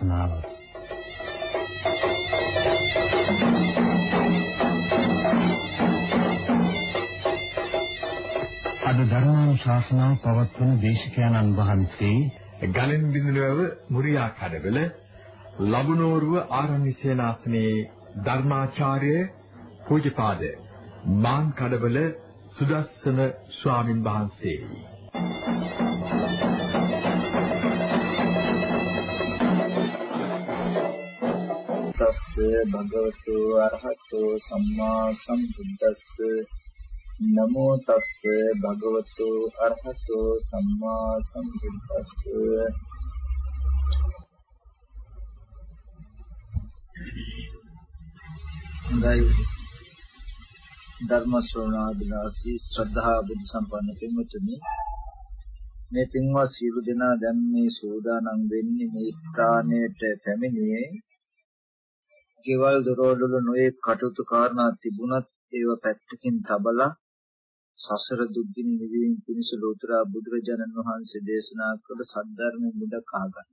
ශාසනාව අද ධර්මාන් ශාසනාව පවත්වන දේශකයන්න් වහන්සේ ගලෙන් බිඳුනව මුරියා කඩවල ලබුනෝරුව ආරණ්‍ය සේනාසනේ ධර්මාචාර්ය පූජ්‍යපාද මාන් කඩවල සුදස්සන ස්වාමින් වහන්සේ. තස්ස භගවතු අරහතෝ සම්මා සම්බුද්දස්ස නමෝ තස්ස භගවතු අරහතෝ සම්මා සම්බුද්දස්ස හොඳයි ධර්ම ශ්‍රවණාදිලාසී ශ්‍රද්ධා බුද්ධ සම්පන්න පින්වත්නි මේ පින්වත් සියලු දෙනා දැන් මේ සෝදානම් වෙන්නේ මේ ස්ථානයට පැමිණියේ ගෙවල් දොරවල් නොයේ කටයුතු කාරණා තිබුණත් ඒව පැත්තකින් තබලා සසර දුක්ගිනි නිවීම පිණිස ලෝතර බුදුරජාණන් වහන්සේ දේශනා කළ සද්ධර්ම මුදක් අහගන්න.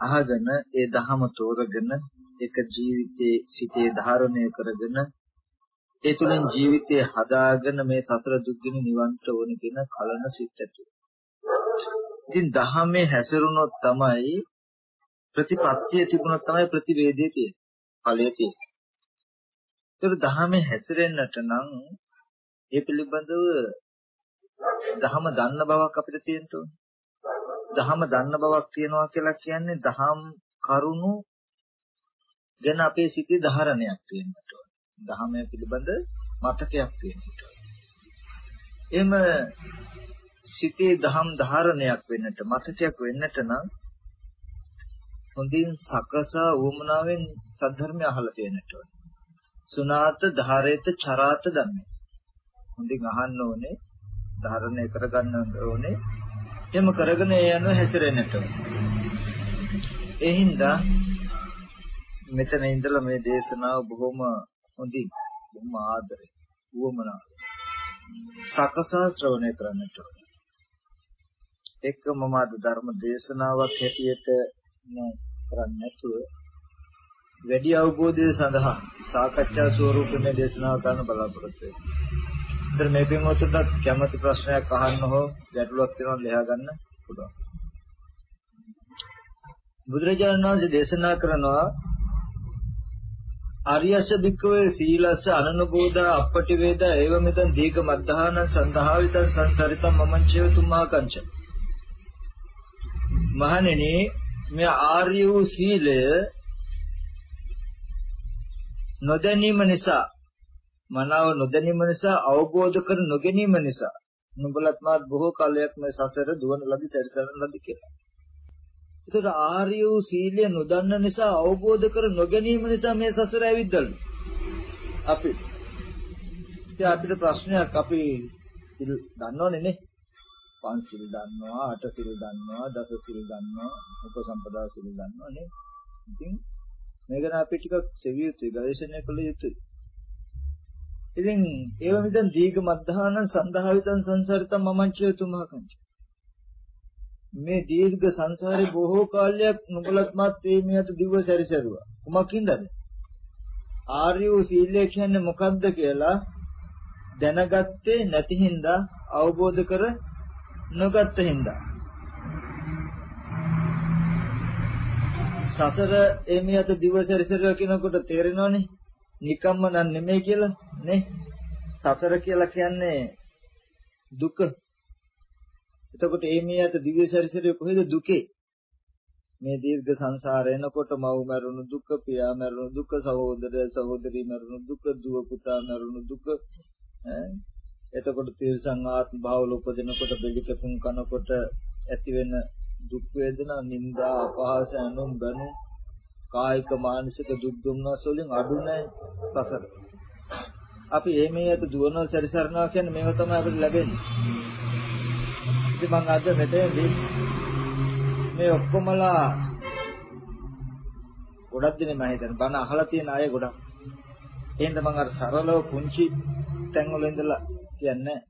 අහගෙන ඒ ධහම තෝරගෙන එක ජීවිතයේ සිටේ ධාරණය කරගෙන ඒ තුලින් ජීවිතය හදාගෙන මේ සසර දුක්ගිනි නිවන්ට ඕන කියන කලන සිත් ඇති. ඉතින් ධහමේ හැසිරුණොත් තමයි ප්‍රතිපත්තිය තිබුණොත් තමයි ප්‍රතිවේදයේ තියෙන්නේ. ඵලයේ තියෙන්නේ. ඒක ධහමේ හැසිරෙන්නට නම් ඒ පිළිබඳව දහම දන්න බවක් අපිට තියෙන්න ඕනේ. දහම දන්න බවක් තියනවා කියලා කියන්නේ දහම් කරුණු ගැන අපේ සිතේ ධාරණයක් තියෙන්නට ඕනේ. දහම පිළිබඳ මතකයක් තියෙන්නට ඕනේ. එහෙම සිතේ දහම් ධාරණයක් වෙන්නට මතකයක් වෙන්නට නම් හොඳින් සකසා වුමනාවෙන් සද්ධර්මය අහලා තියෙන්නට ඕනේ. සුනාත ධාරේත චරාත ධම්මේ. හොඳින් අහන්න ඕනේ ධාරණය කරගන්න ඕනේ එහෙම කරගෙන ඒ යන හැසිරෙන්නට ඒ හින්දා මෙතන ඉඳලා මේ දේශනාව බොහොම හොඳින් බොහොම ආදරේ උවමනාව සකසා ශ්‍රවණය කරන්නට ඕනේ. එක්ක මම අද ධර්ම දේශනාවක් හැටියට කරන්නේ නැතුව වැඩි අවබෝධය සඳහා සාකච්ඡා ස්වරූපයේ දේශනාව කරන්න බලාපොරොත්තු වෙනවා ඉතින් මේ පින්වත්තුන්ට කැමති ප්‍රශ්නයක් අහන්න හෝ ගැටලුවක් තියෙනවා ලියා ගන්න පුළුවන්. බුදුරජාණන් වහන්සේ දේශනා කරනවා ආර්යස භික්කවේ සීලස්ස අනනුබෝධා අපටි වේද ඒව මෙතන් දීක මද්ධාන සන්දහාවිතං සංසරිතම් මමංචේ තුමා කංච මහණෙනි මේ ආර්ය වූ සීලය නොදැනීම නිසා මනාව නොදැනීම නිසා අවබෝධ කර නොගැනීම නිසා නුඹලත් මාත් බොහෝ කාලයක් මේ සසර දුවන ලදි සැරිසරන ලදි කියලා. ඒතර ආර්ය වූ සීලය නොදන්න නිසා අවබෝධ කර නොගැනීම නිසා මේ සසර ඇවිද්දලු. අපි ඉතින් අපිට ප්‍රශ්නයක් අපි සිල් දන්නවනේ නේ. පංචිල් දන්නවා, අට සිල් දන්නවා, දස සිල් දන්නවා, උපසම්පදා සිල් දන්නවා නේ. ඉතින් මේක නම් අපි ටිකක් සෙවිය යුතුයි, ගවේෂණය කළ යුතුයි. ඉතින් ඒව මිදන් දීඝ මද්ධානං සන්දහවිතං සංසාරිතං මමංචය තුමහකංච මේ දීර්ඝ සංසාරේ බොහෝ කාලයක් නුඹලත් මත් මේ මියට දිව සැරිසරුවා කුමකින්දද ආර්ය වූ සීලය කියන්නේ මොකක්ද කියලා දැනගත්තේ නැති හින්දා අවබෝධ කර නොගත්ත හින්දා. සසර එමියට දිව සැරිසරුවා කියනකොට තේරෙනවනේ. නිකම්ම නම් නෙමෙයි කියලා නේ? සතර කියලා කියන්නේ දුක. එතකොට ඒ මේ අත දිව්‍ය ශරීරය කොහෙද දුකේ? මේ දීර්ඝ සංසාරය එනකොට මව් මරුණු දුක පියා මරුණු දුක සහෝදර සහෝදරි මරුණු දුක දුව පුතා මරුණු දුක එතකොට තිරසං ආත්ම භාවල උපදිනකොට බෙලි කැපුම් කනකොට ඇති වෙන දුක් වේදනා නිന്ദා අපහාස අනුම් බනු කායික මානසික දුක් දුම්නස් වලින් අඩු නැහැ සසර. අපි මේ මේ අත දුවනල් සැරිසරනවා කියන්නේ මේව තමයි අපිට ලැබෙන්නේ. ඉතින් මම අද මෙතනදී මේ ඔක්කොමලා ගොඩක් දිනේ මම හිතන්නේ බණ අහලා තියෙන අය ගොඩක්. එහෙනම් මම අර සරලව පුංචි තැන්වල ඉඳලා කියන්නේ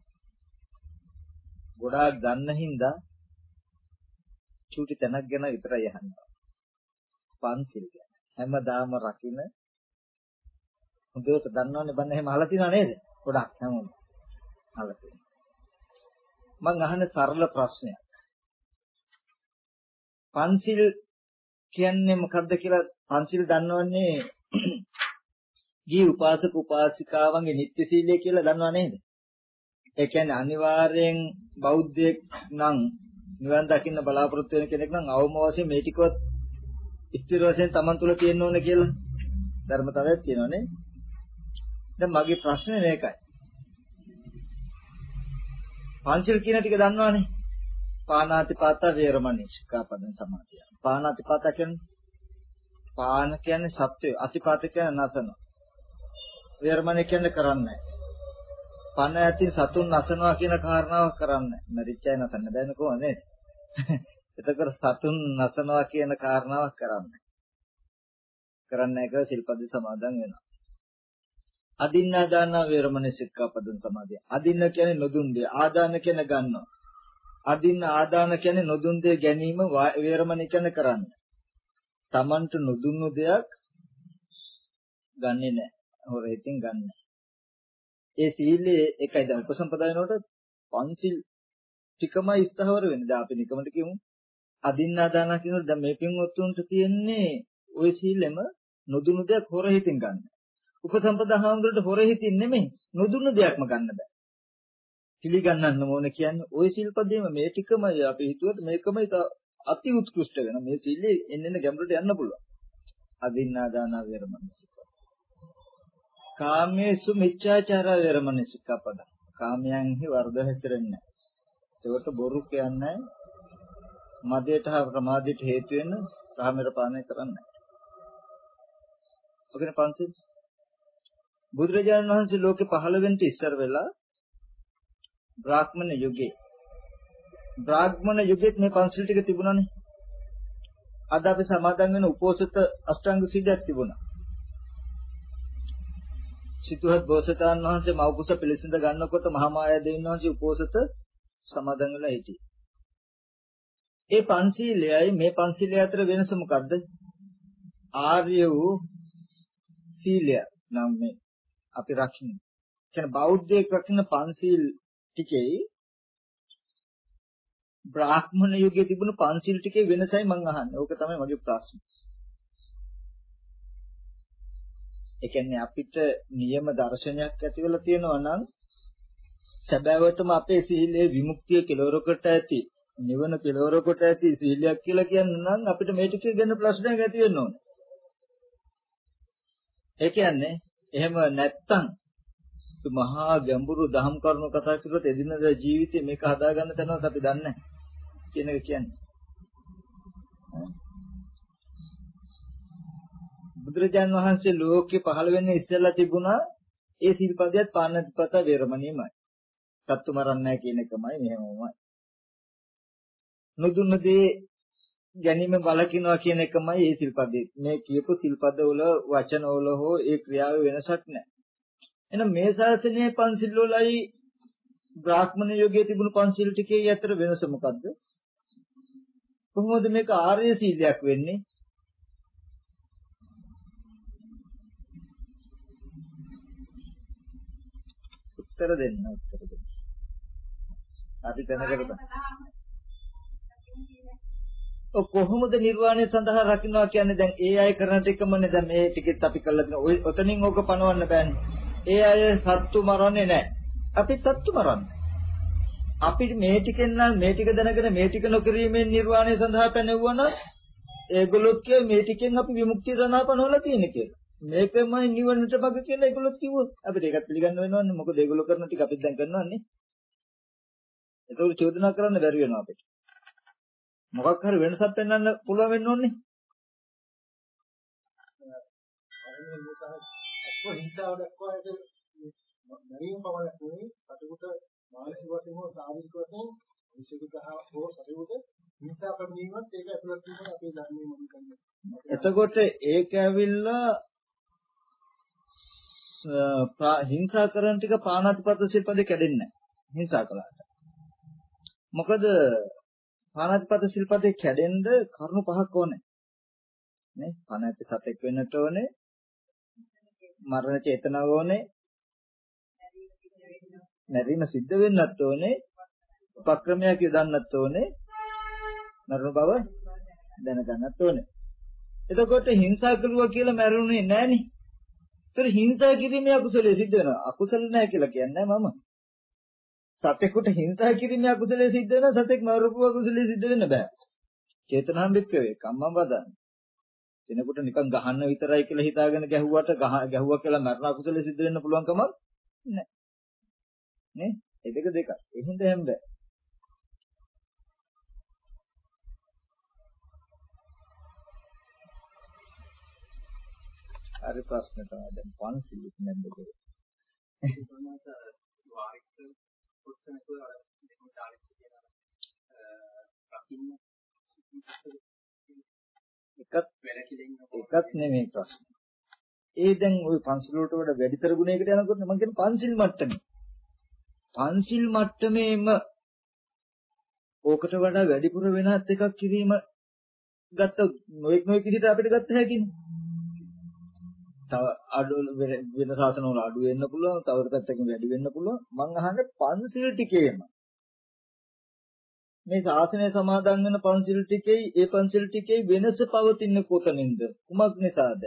ගොඩාක් ගන්න හින්දා චූටි තැනක් ගැන විතරයි අහන්නේ. පන්සිල් ගැන. හැමදාම රකින්න හොඳට දන්නවනේ බන්න එහෙම අහලා තියෙනව නේද? ගොඩක් හැමෝම අහලා තියෙනවා. මං අහන සරල ප්‍රශ්නයක්. පන්සිල් කියන්නේ මොකද්ද කියලා පන්සිල් දන්නවන්නේ ජී උපාසක උපාසිකාවන්ගේ නිත්‍ය සීලය කියලා දන්නව නේද? ඒ කියන්නේ අනිවාර්යෙන් බෞද්ධයෙක් නම් නිවන් දකින්න බලාපොරොත්තු වෙන කෙනෙක් නම් අවම වශයෙන් මේ ටිකවත් ස්ථිර වශයෙන් Taman තුල තියෙන්න ඕන කියලා ධර්මතාවයක් තියෙනවනේ. දැන් මගේ ප්‍රශ්නේ මේකයි. පංචිල් කියන ටික දන්නවනේ. පානාතිපාත වේරමණී ශික්ෂාපදං සමාදියා. පානාතිපාත කියන්නේ පාන කියන්නේ සත්‍යය, අතිපාත කියන්නේ නසන. වේරමණී කියන්නේ කරන්නේ. පන ඇති සතුන් නසනවා කියන කාරණාවක් කරන්නේ. මරිච්චය නසන්න බෑනේ කොහොමද? එතකොට සතුන් නසනවා කියන කාරණාවක් කරන්නේ. කරන්නේ නැහැ කියලා සිල්පද සමාදන් වෙනවා. අදින්නා දාන වේරමණී සික්ඛාපදං සමාදිය. අදින්න කියන්නේ නොදුන් දෙය. ආදාන කියන්නේ ගන්නවා. අදින්න ආදාන කියන්නේ නොදුන් දෙය ගැනීම වේරමණී කියන්නේ කරන්නේ. Tamanට නොදුන්නු දෙයක් ගන්නෙ නැහැ. හොරෙන් ගන්න. ඒ සීලයේ එකයි දැන් උපසම්පදායනකොට පංචිල් ටිකමයි ස්ථාවර වෙන්නේ. දැන් අපි නිකමට කියමු. අදින්නා දාන කියනකොට දැන් මේ පින්වත්තුන්ට තියෙන්නේ ওই සීලෙම නොදුන්නු දෙයක් හොර හිතින් ගන්න. උපසම්පදා හාමුදුරට හොර හිතින් නෙමෙයි නොදුන්නු දෙයක්ම ගන්න බෑ. පිළිගන්නන්න ඕන කියන්නේ ওই සිල්පදේම මේ ටිකමයි අපි හිතුවට මේකමයි අති උත්කෘෂ්ඨ වෙන මේ සීලේ එන්න ගැඹුරට යන්න පුළුවන්. අදින්නා දාන වේරමණී කාමේසු මිච්ඡාචාර වේරමණී සික්ඛාපද. කාමයන්හි වර්ධ හැසිරෙන්නේ නැහැ. ඒකට බොරු කියන්නේ මදයට හා ප්‍රමාදයට හේතු වෙන කාමර පානය කරන්නේ නැහැ. ඔකනේ පන්සිල්. බුදුරජාණන් වහන්සේ ලෝකේ පහළ වෙන්න ඉස්සර වෙලා බ්‍රාහ්මණ යුගයේ බ්‍රාහ්මණ යුගයේත් මේ පන්සිල් ටික තිබුණානේ. අද අපි සමාදන් වෙන උපෝසත අෂ්ටාංග සීලයක් තිබුණා. සිතුහත් බෝසතාණන් වහන්සේ මව්කුස පිළිසිඳ ගන්නකොට මහා මායා දෙවියන් වහන්සේ උපෝසත සමාදන් වෙලා හිටියේ. ඒ පන්සීලයයි මේ පන්සීලය අතර වෙනස මොකද්ද? ආර්ය වූ සීලය නම් මේ අපි රකින්න. කියන්නේ බෞද්ධයෙක් රකින්න පන්සීල් ටිකේ බ්‍රාහ්මණ යුගයේ තිබුණු පන්සිල් ටිකේ වෙනසයි මම අහන්නේ. ඕක තමයි මගේ ප්‍රශ්නේ. ඒ කියන්නේ අපිට නියම දර්ශනයක් ඇති වෙලා තියෙනවා නම් සැබෑවටම අපේ සීලයේ විමුක්තිය කෙලවරකට ඇති නිවන කෙලවරකට ඇති සීලයක් කියලා කියන්න නම් අපිට මේ ටික ගැන ප්‍රශ්නයක් ඇති වෙන්න ඕනේ. ඒ කියන්නේ එහෙම නැත්තම් මහා ගැඹුරු දහම් කරුණු කතා කරලා එදිනදා ජීවිතේ මේක හදාගන්න තැනවත් අපි දන්නේ නැහැ. කියන එක කියන්නේ. බුදුරජාන් වහන්සේ ලෝකේ පහළ වෙන්නේ ඉස්සෙල්ලා තිබුණා ඒ සිල්පදයක් පාණතිපත වේරමණීයමයි. සත්තු මරන්නේ කියන එකමයි මෙහෙමමයි. නොදුන්න දේ ගැනීම බලකිනවා කියන එකමයි ඒ සිල්පදේ. මේ කියපු සිල්පදවල වචනවල හෝ ඒ ක්‍රියාවේ වෙනසක් නැහැ. එහෙනම් මේ ශාසනයේ පන්සිල් වලයි බ්‍රාහ්මණ යෝගයේ තිබුණු පන්සිල් ටිකේ අතර වෙනස මොකද්ද? කොහොමද මේක ආර්ය සීලයක් වෙන්නේ? උත්තර දෙන්න උත්තර දෙන්න. අපි දැනගන්න. ඔය කොහොමද නිර්වාණය සඳහා රකින්නවා කියන්නේ දැන් ඒ අය කරන ටිකමනේ දැන් මේ ටිකෙත් අපි කළා දෙන ඔය ඔතනින් ඕක පනවන්න බෑනේ. ඒ අය සත්තු මරන්නේ නැහැ. අපි සත්තු මරන්නේ. අපිට මේ ටිකෙන් නම් මේ ටික දැනගෙන මේ ටික නොකිරීමෙන් නිර්වාණය සඳහා පැනෙවුවා නම් ඒගොල්ලොත් කිය මේ ටිකෙන් අපි විමුක්තිය සඳහා පනවලා තියෙන කියලා. මේකමයි නිවනට බග කියලා ඒගොල්ලොත් කිව්වොත් අපිට ඒකත් පිළිගන්න වෙනවන්නේ මොකද ඒගොල්ලෝ කරන ටික අපිත් දැන් කරනවානේ. ඒකෝට චෝදනා කරන්න බැරි වෙනවා අපිට. මොකක් හරි වෙනසක් පෙන්වන්න පුළුවන් වෙන්න ඕනේ. හිංසාව දක්වා ඒක මරියම් පමණක් නෙවෙයි අතකොට මානසික වශයෙන් හෝ ශාරීරික වශයෙන් විශේෂිතව හෝ ශරීරයට හිංසා කරනීමත් ඒක ඇතුළත් වීම අපේ ධර්මයේ මොකද කියන්නේ. එතකොට ඒක ඇවිල්ලා හිංසා කරන ටික පාණාතිපත සිල්පදේ කැඩෙන්නේ නැහැ. හිංසා කළාට. මොකද පාණාතිපාත සිල්පදේ කැඩෙන්න කරුණු පහක් ඕනේ. නේ? පණ සතෙක් වෙන්නට ඕනේ. මරණ චේතනාව ඕනේ. නැරීම සිද්ධ වෙන්නත් ඕනේ. උපක්‍රමයක් යොදන්නත් ඕනේ. මරණ බව දැනගන්නත් ඕනේ. එතකොට හිංසා කරුවා කියලා මැරුණේ නැහනේ. ඒතර හිංසා කිරීමේ අකුසලයේ සිද්ධ වෙනවා. අකුසල නැහැ කියලා කියන්නේ මම. සතෙකුට හිංසා කිරීමේ අකුසලයේ සිද්ධ වෙනවා. සතෙක් මරපු අකුසලයේ සිද්ධ වෙන්න බෑ. චේතනාම් බික්කවේ කම්මම් වදන්. කෙනෙකුට නිකන් ගහන්න විතරයි කියලා හිතාගෙන ගැහුවට ගැහුවා කියලා මරණ අකුසලයේ සිද්ධ වෙන්න පුළුවන් කමක් නැහැ. නේ? ඒ දෙක දෙක. ඒ හින්දා හැම බෑ. හරි ප්‍රශ්න තමයි දැන් පන්සිලුත් නැද්ද කියලා. එකත් එකත් නෙමෙයි ප්‍රශ්න. ඒ දැන් ওই පන්සිල් වලට වඩා වැඩිතර ගුණයකට යනකොට මම කියන්නේ පන්සිල් මට්ටමේ. පන්සිල් මට්ටමේම ඕකට වඩා වැඩිපුර වෙනත් එකක් කිරීම ගත්ත නොඑක් නොඑක් විදිහට අපිට ගත්ත හැකිනේ. තව අඩු වෙන සාසන වල අඩු වෙන්න පුළුවන් තව පැත්තකින් වැඩි වෙන්න පුළුවන්. මං අහන්නේ පන්සිල් ටිකේම. මේ ශාසනය සමාදන් වෙන පන්සිල් ටිකේ ඒ පන්සිල් ටිකේ වෙනස පවතින කොතනින්ද? කුමක් නිසාද?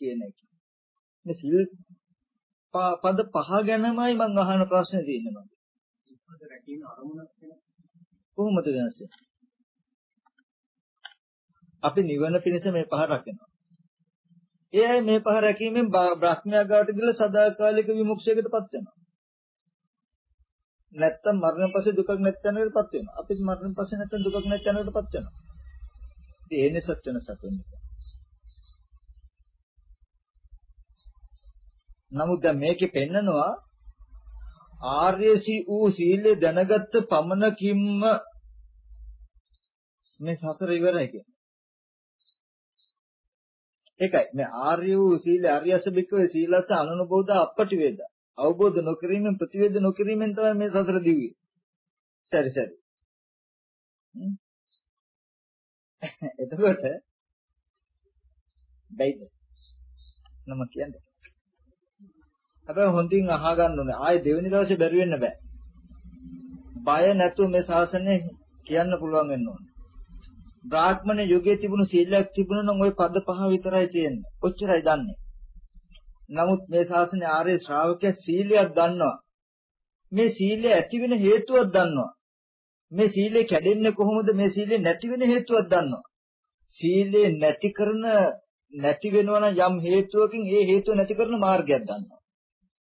කියන එක. මේ සිල් පද පහ ගැනමයි මං අහන ප්‍රශ්නේ තියෙන්නේ කොහොමද වෙනස අපි නිවන පිණිස මේ පහ රකිනවා ඒ අය මේ පහ රැකීමෙන් බ්‍රහ්මයා ගාවට ගිහලා සදාකාලික විමුක්තියකටපත් වෙනවා. නැත්තම් මරණයෙන් පස්සේ දුකක් නැත්නම්කටපත් වෙනවා. අපි මරණයෙන් පස්සේ නැත්තම් දුකක් නැත්නම්කටපත් වෙනවා. ඉතින් ඒ නිසා වෙන සතුන්නේ. නමුත් දැන් මේකේ පෙන්නනවා ආර්යසි වූ සීලය දැනගත්ත පමණකින්ම මේ සසර ඉවරයි කියන්නේ. ඒකයි. මේ ආර්ය වූ සීල අරියස බික්කවේ සීලස අනුනබෝධ අපටි වේද අවබෝධ නොකිරීමෙන් ප්‍රතිවේද නොකිරීමෙන් තමයි මේ සසර දිවියේ සරි සරි. එතකොට බයිද? නම කියන්නේ. හැබැයි හොඳින් අහගන්න ඕනේ. ආයේ දෙවෙනි දවසේ බැරි වෙන්න බෑ. බය නැතුව මේ ශාසනය කියන්න පුළුවන් වෙන්න ඕනේ. බ්‍රාහ්මණ යුගයේ තිබුණු සීලයක් තිබුණා නම් ওই පද පහ විතරයි තියෙන්නේ. ඔච්චරයි දන්නේ. නමුත් මේ ශාසනයේ ආර්ය ශ්‍රාවකයා සීලයක් දන්නවා. මේ සීලය ඇති වෙන හේතුවක් දන්නවා. මේ සීලය කැඩෙන්නේ කොහොමද? මේ සීලය නැති වෙන හේතුවක් දන්නවා. සීලය නැති කරන නැති වෙනවා නම් යම් හේතුවකින් ඒ හේතුව නැති කරන මාර්ගයක් දන්නවා.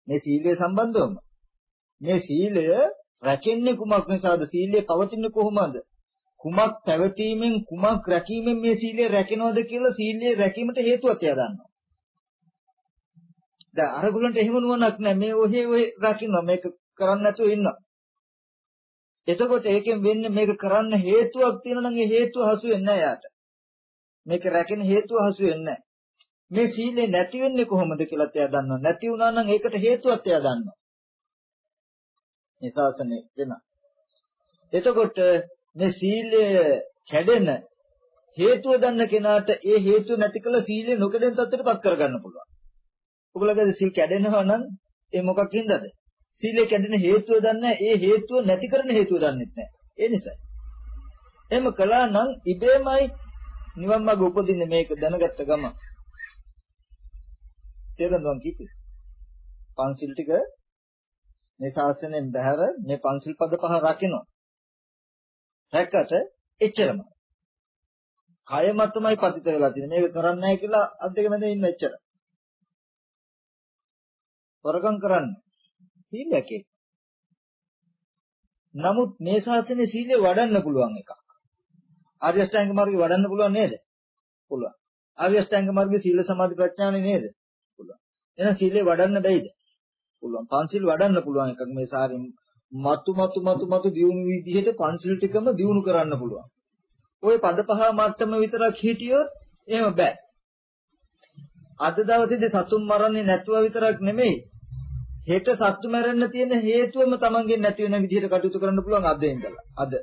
මේ සීලය සම්බන්ධවම මේ සීලය රැකෙන්නේ කුමක් නිසාද? සීලය පවතින්නේ කොහොමද? කුමක් පැවතීමෙන් කුමක් රැකීමෙන් මේ සීලය රැකෙනවද කියලා සීලය රැකීමට හේතුවක් එයා දන්නවා. දැන් අරගලන්ට එහෙම නුවණක් නැහැ. මේ ඔහේ ඔහේ රකින්නවා. මේක කරන්න නැතුව ඉන්නවා. එතකොට ඒකෙන් වෙන්නේ මේක කරන්න හේතුවක් තියෙනවා නම් ඒ හේතුව හසු වෙන්නේ නැහැ යාට. මේක රැකෙන හේතුව හසු වෙන්නේ නැහැ. මේ සීලය නැති වෙන්නේ කොහොමද කියලාත් එයා දන්නවා. නැති වුණා නම් ඒකට හේතුවක් එයා දන්නවා. මේ ශාසනය වෙන. එතකොට මේ සීලය කැඩෙන හේතුව දන්න කෙනාට ඒ හේතුව නැති කළ සීලය නොකඩෙන තත්ත්වයටපත් කරගන්න පුළුවන්. ඔයගොල්ලෝගේ සීල් කැඩෙනවා නම් ඒ මොකක් හින්දාද? සීලය කැඩෙන හේතුව දන්නේ ඒ හේතුව නැති කරන හේතුව දන්නේ නැහැ. ඒ නිසා. එහෙම කළා නම් ඉබේමයි නිවන් මාර්ග උපදින්නේ මේක දැනගත්ත ගම. තේරුම් කිව්වේ. පන්සිල් ටික මේ ශාසනයෙන් බැහැර මේ පන්සිල් පද පහ රකින්න. රැක්කට එච්චරම. කය මතමයි පතිත වෙලා තියෙන්නේ. මේක කරන්නේ නැහැ කියලා අත් දෙක මැද ඉන්න එච්චර. වරකම් කරන්නේ. සීලයක් ඒක. නමුත් මේ ශාසනයේ සීලය වඩන්න පුළුවන් එකක්. ආර්ය අෂ්ටාංග මාර්ගය වඩන්න පුළුවන් නේද? පුළුවන්. ආර්ය අෂ්ටාංග මාර්ගයේ සීල සමාධි ප්‍රඥානේ නේද? පුළුවන්. එහෙනම් සීලය වඩන්න බැයිද? පුළුවන්. පංචශීල වඩන්න පුළුවන් එකක් මේ සාරෙන් මතු මතු මතු මතු දියුණු විදිහට පන්සිල් ටිකම දියුණු කරන්න පුළුවන්. ওই පද පහ මට්ටම විතරක් හිටියොත් එහෙම බෑ. අද දවසේදී සතුන් මරන්නේ නැතුව විතරක් නෙමෙයි හෙට සත්තු මැරෙන්න තියෙන හේතුවම Tamanගෙන් නැති වෙන විදිහට කටයුතු කරන්න පුළුවන් අද ඉඳලා. අද.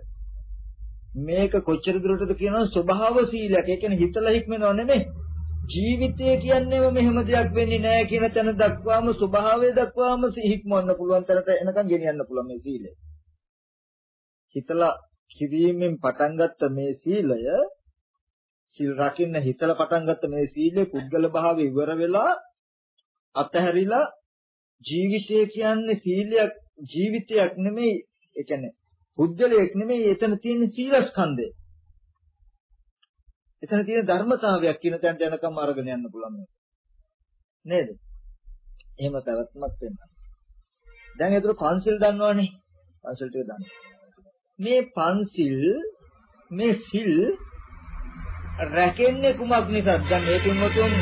මේක කොච්චර දුරටද කියනවා ස්වභාව සීලයක්. ඒ කියන්නේ හිතලා හික්මනව නෙමෙයි. ජීවිතය කියන්නේම මෙහෙම දෙයක් වෙන්නේ නැහැ කියන තැන දක්වාම ස්වභාවය දක්වාම හික්මවන්න පුළුවන් තරට එනකන් ගෙනියන්න පුළුවන් මේ සීලය. හිතලා කිවීමෙන් පටන් ගත්ත මේ සීලය සීල් රකින්න හිතලා පටන් ගත්ත මේ සීලය පුද්ගල භාවය ඉවර වෙලා අතහැරිලා ජීවිතය කියන්නේ සීලයක් ජීවිතයක් නෙමෙයි ඒ කියන්නේ පුද්ගලයක් නෙමෙයි එතන තියෙන සීලස්කන්ධය. එතන තියෙන ධර්මතාවයක් කියන තැනට යනකම් අරගෙන යන්න පුළුවන් නේද? එහෙම පැවැත්මක් වෙන්න. දැන් ඒතර පන්සිල් දන්නවනේ. පන්සිල් ටික දන්න. මේ පන්සිල් මේ සිල් රැකෙන්නේ කුමක් නිසාද? දැන් මේකෙන් මොතුන්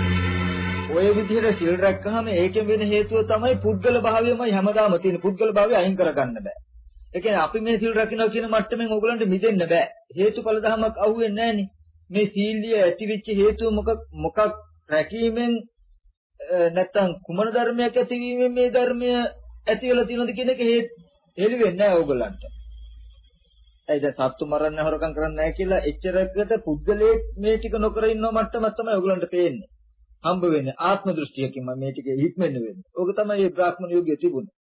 ඔය විදිහට සිල් රැක්කහම ඒකෙන් වෙන හේතුව තමයි පුද්ගල භාවයමයි හැමදාම තියෙන. පුද්ගල භාවය අයින් කරගන්න බෑ. ඒ කියන්නේ අපි මේ සිල් රකින්නවා කියන මට්ටමින් ඕගලන්ට මිදෙන්න බෑ. හේතුඵල ධමයක් අහුවෙන්නේ නැහනේ. මේ සීලිය ඇතිවෙච්ච හේතුව මොකක් මොකක් රැකීමෙන් නැත්තම් කුමන ධර්මයක් ඇතිවීමෙන් මේ ධර්මය ඇති වෙලා තියෙනවද කියන එක හෙලි වෙන්නේ නැහැ ඕගලන්ට. ඒ දැන් සත්තු මරන්න හොරකම් කරන්නේ නැහැ කියලා එච්චරකට පුද්ගලයේ මේ ටික නොකර ඉන්නව මට්ටමක් තමයි ඕගලන්ට පේන්නේ. හම්බ වෙන්නේ ආත්ම දෘෂ්ටියකින් මේ ටික හික්මෙන්න වෙන්නේ. ඕක තමයි මේ බ්‍රාහ්මණ යෝගයේ තිබුණේ.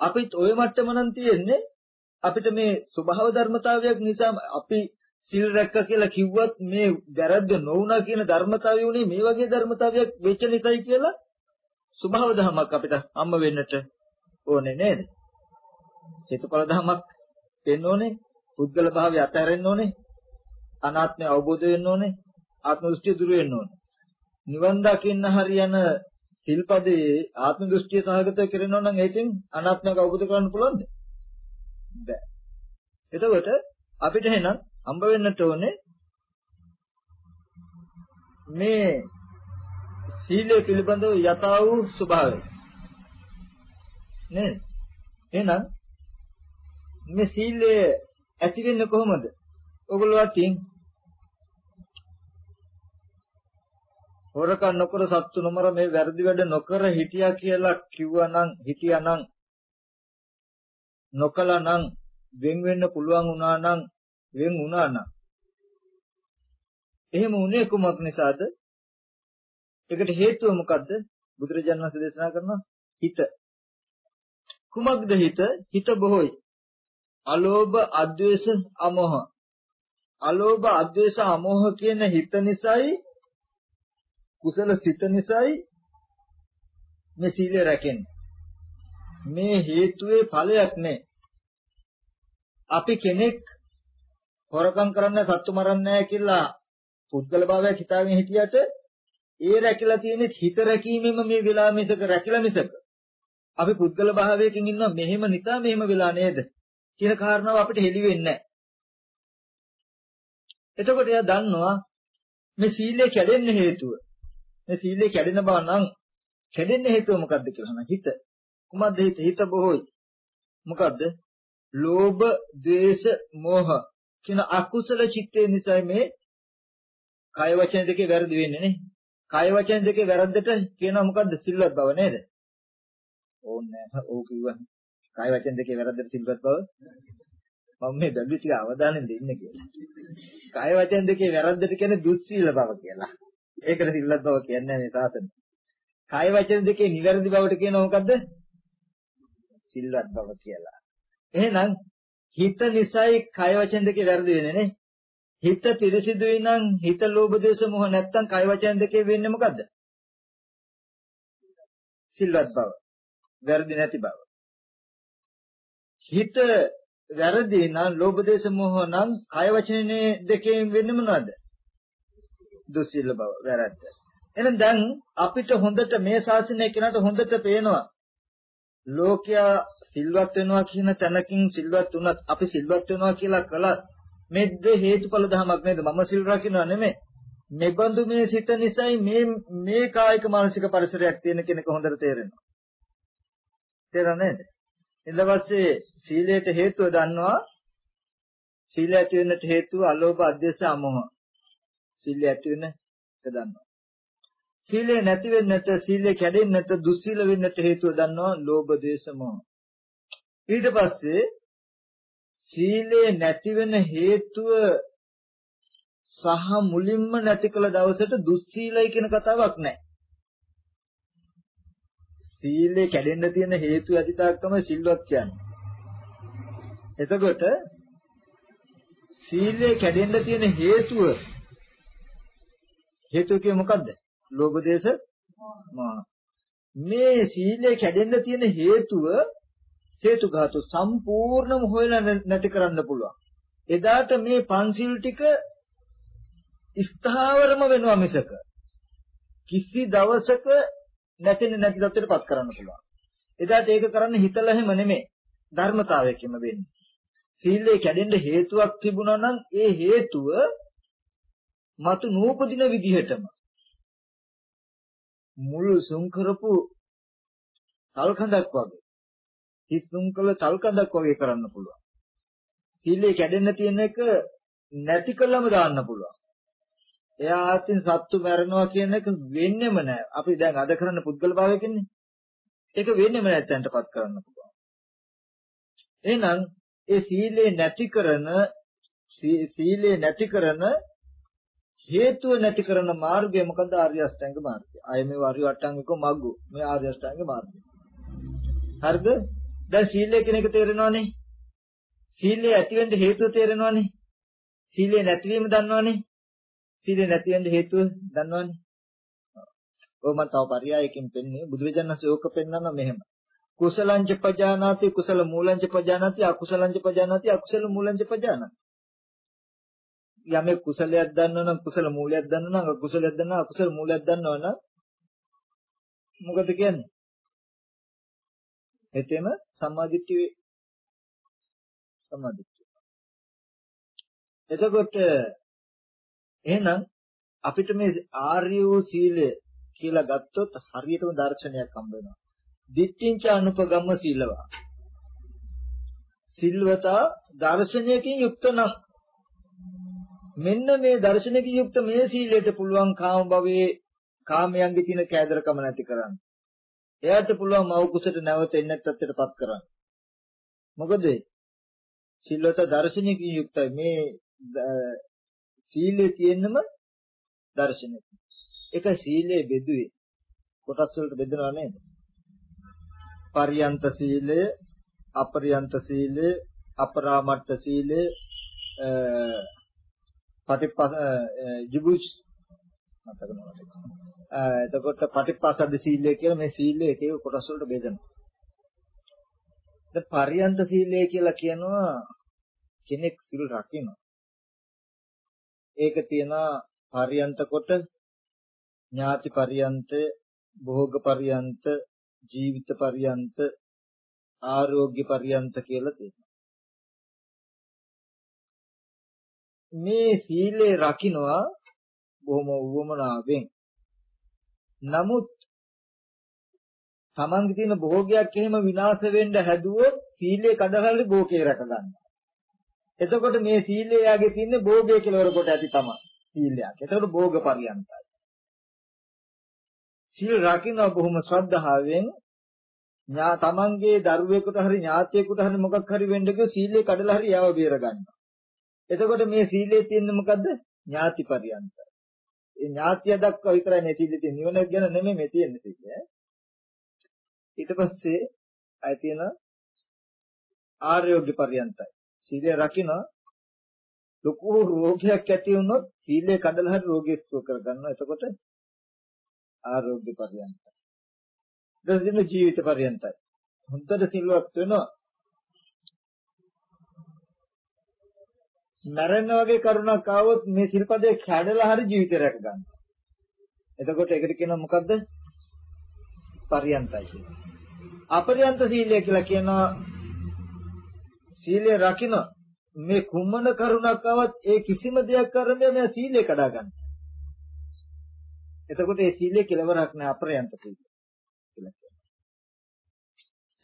අපිත් ওই මට්ටම නම් තියෙන්නේ අපිට මේ ස්වභාව ධර්මතාවයක් නිසා අපි සිල් රැක්ක කියලා කිව්වත් මේ වැරද්ද නොවුනා කියන ධර්මතාවය උනේ මේ වගේ ධර්මතාවයක් වෙච්ච නිසායි කියලා ස්වභාව ධමයක් අපිට හම්බ වෙන්නට ඕනේ නේද? හේතුඵල ධමයක් වෙන්න ඕනේ, පුද්ගල භාවය අතහැරෙන්න ඕනේ, අනාත්මය අවබෝධ වෙන්න ඕනේ, ආත්ම දෘෂ්ටිය දුර වෙන්න ඕනේ. නිවන් දකින්න හරියන සිල්පදේ ආත්ම දෘෂ්ටිය සහගත කරනවා නම් ඒකෙන් අනාත්මයක් අවබෝධ කරගන්න පුළුවන්ද? බෑ. එතකොට අපිට එහෙනම් හම්බ වෙන්නට ඕනේ මේ සීලය පිළිබඳව යථා වූ ස්වභාවය. නේද? එහෙනම් මේ සීලය ඇති වෙන්නේ කොහොමද? ඔගොල්ලෝ අතින් හොරකම් නොකර සත්තු නොමර මේ වැරදි වැඩ නොකර හිටියා කියලා කිව්වනම් හිටියානම් නොකලනම් වෙන් වෙන්න පුළුවන් වුණා නම් වෙන් වුණා නම් එහෙම උනේ කුමක් නිසාද? ඒකට හේතුව මොකද්ද? බුදුරජාණන් වහන්සේ දේශනා කරනවා හිත. කුමක්ද හිත? හිත බොහෝයි. අලෝභ, අද්වේෂ, අමෝහ. අලෝභ, අද්වේෂ, අමෝහ කියන හිත නිසායි කුසල සිත නිසායි මේ සීලය රැකෙන්නේ. මේ හේතුවේ ඵලයක් නෑ. අපි කෙනෙක් හොරකම් කරන්න සත්තු මරන්නේ නැහැ කියලා පුද්ගල භාවයක් හිතාගෙන හිටියට ඒ රැකිලා තියෙන හිත රැකීමෙම මේ වෙලා මිසක රැකිලා මිසක අපි පුද්ගල භාවයකින් ඉන්නවා මෙහෙම නිසා මෙහෙම වෙලා නේද කියන කාරණාව අපිට හෙළි වෙන්නේ නැහැ. එතකොට එයා දන්නවා මේ සීලය කැඩෙන්න හේතුව. මේ සීලය කැඩෙන බව නම් කැඩෙන්න හේතුව මොකද්ද කියලා නම් හිත. කුමක්ද හිත? හිත බොහෝයි. මොකද්ද? ලෝභ, ද්වේෂ, මෝහ කියන අකුසල චිත්තේ නිසා මේ කය වචන දෙකේ වැරදි වෙන්නේ නේ. කය වචන දෙකේ වැරද්දට කියනවා මොකද්ද සිල්වත් බව නේද? ඕන්නේ නැහැ. ඕක කිව්වනේ. කය වචන දෙකේ වැරද්දට සිල්වත් බව. මම මේ බැලු ටික අවධානයෙන් දෙන්න කියලා. කය වචන දෙකේ වැරද්දට කියන්නේ දුස්සීල බව කියලා. ඒකට සිල්වත් බව කියන්නේ මේ සාසන. කය වචන දෙකේ නිවැරදි බවට කියනවා මොකද්ද? සිල්වත් බව කියලා. එහෙනම් හිත නිසායි කය වචන දෙකේ වැරදි වෙන්නේ නේ. හිත පිරිසිදුයි නම් හිත ලෝභ දේශ මොහ නැත්තම් කය වචන දෙකේ වෙන්නේ මොකද්ද? සිල්වත් බව. වැරදි නැති බව. හිත වැරදි නම් ලෝභ දේශ මොහ නම් කය වචනේ දෙකෙන් වෙන්නේ මොනවද? දුස්සීල බව වැරද්ද. එහෙනම් දැන් අපිට හොඳට මේ ශාසනය කෙනාට හොඳට පේනවා ලෝකයා සිල්වත් වෙනවා කියන තැනකින් සිල්වත් වුණත් අපි සිල්වත් වෙනවා කියලා කළත් මේ දෙ හේතුඵල ධමයක් නේද? මම සිල් රකින්නවා නෙමෙයි. මෙබඳු මේ සිත නිසායි මේ මේ කායික මානසික පරිසරයක් තියෙන කෙනෙක් හොඳට තේරෙනවා. තේරෙන්නේ නේද? ඊට පස්සේ සීලයට හේතුව දන්නවා සීලය ඇති වෙන්නට හේතුව අලෝභ අධ්‍යස අමෝහ. සීලය ඇති වෙන එක දන්නවා. සීලය නැති වෙන්නට සීලය කැඩෙන්නට දුස්සීල වෙන්නට හේතුව දන්නවා ලෝභ දේශ මොහ ඊට පස්සේ සීලේ නැති වෙන හේතුව සහ මුලින්ම නැති කළ දවසට දුස්සීලයි කියන කතාවක් නැහැ. සීලේ කැඩෙන්න තියෙන හේතු ඇති තාක් තමයි සිල්වත් කියන්නේ. එතකොට සීලේ කැඩෙන්න තියෙන හේතුව හේතුව කිය මොකද්ද? ලෝභ දේශ මා මේ සීලේ කැඩෙන්න තියෙන හේතුව හේතුඝාතු සම්පූර්ණම හොයලා නැති කරන්න පුළුවන්. එදාට මේ පන්සිල් ටික ස්ථාවරම වෙනවා මිසක කිසි දවසක නැතින නැති තත්ත්වයටපත් කරන්න පුළුවන්. එදාට ඒක කරන්න හිතලා හැම නෙමෙයි ධර්මතාවයකින්ම වෙන්නේ. සීලය කැඩෙන්න හේතුවක් තිබුණා නම් ඒ හේතුව මතු නූපදින විදිහටම මුල් සුන් කරපු තල්කඳක් වගේ හිත සුන් කළ තල්කඳක් වගේ කරන්න පුළුවන්. සීලය කැඩෙන්න තියෙන එක නැති කළම දාන්න පුළුවන්. එයා ආත්මින් සත්තු මරනවා කියන එක වෙන්නේම නැහැ. අපි දැන් අද කරන්න පුද්ගල භාවයකින්නේ. ඒක වෙන්නේම නැත්තන්ටපත් කරන්න පුළුවන්. එහෙනම් ඒ සීලේ නැති කරන සීලේ නැති කරන හේතුව නැති කරන මාර්ගය මොකද ආර්ය අෂ්ටාංග මාර්ගය. අය මේ ආර්ය අෂ්ටාංගික මග්ගු. මේ ආර්ය අෂ්ටාංග මාර්ගය. හරිද? දැන් සීලය කියන එක තේරෙනවනේ. සීලය ඇති වෙන්න හේතුව තේරෙනවනේ. සීලය නැතිවීම දන්නවනේ. සීලය නැති වෙන්න හේතුව දන්නවනේ. ඔය මම තව පරයයකින් පෙන්නේ බුදුරජාණන් ශ්‍රී ඕක පෙන්නනවා මෙහෙම. කුසලංච පජානාති කුසල මූලංච පජානාති අකුසලංච පජානාති අකුසල මූලංච පජානාති යමෙක් කුසලයක් දන්නවා නම් කුසල මූලයක් දන්නවා නම් අකුසලයක් දන්නවා අකුසල මූලයක් දන්නවා නම් මොකද කියන්නේ? එතෙම සම්මාදිට්ඨිය වේ සම්මාදිට්ඨිය. එතකොට එහෙනම් අපිට මේ ආර්ය වූ සීලය කියලා ගත්තොත් හරියටම දර්ශනයක් හම්බ වෙනවා. දිට්ඨිංච අනුපගම්ම සීලවා. සිල්වතා දර්ශනයකින් යුක්ත නම් මෙන්න මේ දර්ශනයකින් යුක්ත මේ සීලයට පුළුවන් කාම භවයේ කාමයන්ගේ තියෙන කෑදරකම නැති කරන්න. එයාට පුළුවන් මව කුසට නැවත එන්නත් තත්ත්වයටපත් කරන්න. මොකද සිල්වත දර්ශනයකින් යුක්තයි මේ සීලයේ තියෙනම දර්ශනය. ඒක සීලයේ බෙදුවේ කොටස් වලට බෙදනවා නේද? පරියන්ත සීලය, අපරියන්ත සීලය, අපරාමට්ට සීලය, පටිපස ජිබුස් මතක නොවන එතකොට පටිපස්සද්ද සීලය කියලා මේ සීලය එක එක කොටස් වලට බෙදෙනවා. දැන් පරියන්ත සීලය කියලා කියනවා කෙනෙක් සිල් රකිනවා. ඒක තියෙනවා පරියන්ත කොට ඥාති පරියන්ත, භෝග පරියන්ත, ජීවිත පරියන්ත ආරෝග්‍ය පරියන්ත කියලා තියෙනවා. මේ සීලේ රකින්නවා බොහොම උවමනාවෙන්. නමුත් තමන්ගේ තියෙන භෝගයක් එහෙම විනාශ වෙන්න හැදුවොත් සීලේ කඩහලි භෝගේ රැක ගන්නවා. එතකොට මේ සීලය යාගේ තියෙන භෝගය කෙලවර කොට ඇති තමයි සීලයක්. එතකොට භෝග පරියන්තයි. සීල් රකින්න බොහොම ශ්‍රද්ධාවෙන් ඥා තමන්ගේ දරුවෙකුට හරි ඥාතියෙකුට හරි මොකක් හරි වෙන්න ගිය සීලේ කඩලා හරි යව බේර ගන්නවා. එතකොට මේ සීලේ තියෙන්නේ මොකද්ද? ඥාති පරියන්ත. ඒ ඥාතිය දක්වා විතරයි මේ සීලේ තියෙන නිවන ගැන නෙමෙයි මේ තියෙන්නේ සීලය. ඊට පස්සේ ආය තියෙන ආර්යෝග්‍ය පරියන්තයි. සීලය රකින්න ලොකු රෝගයක් ඇති වුණොත් සීලය කඩලා හරි රෝගය සුව කරගන්නවා. එතකොට ආරෝග්‍ය පරියන්තයි. දසින ජීවිත පරියන්තයි. හොඳට සිල්වත් වෙනවා. මරණ වගේ කරුණක් ආවොත් මේ සිල්පදේ කැඩලා හරි ජීවිතය රැක ගන්න. එතකොට ඒකට කියනවා මොකද්ද? පරියන්තයි කියලා. අපරියන්ත සීලය කියලා කියනවා සීලය රකින්න මේ කුමන කරුණක් ආවත් ඒ කිසිම දෙයක් කරන්නේ මේ සීලය කඩා ගන්න. එතකොට ඒ සීලේ කෙලවරක් නෑ අපරයන්ත සීලය කියලා කියනවා.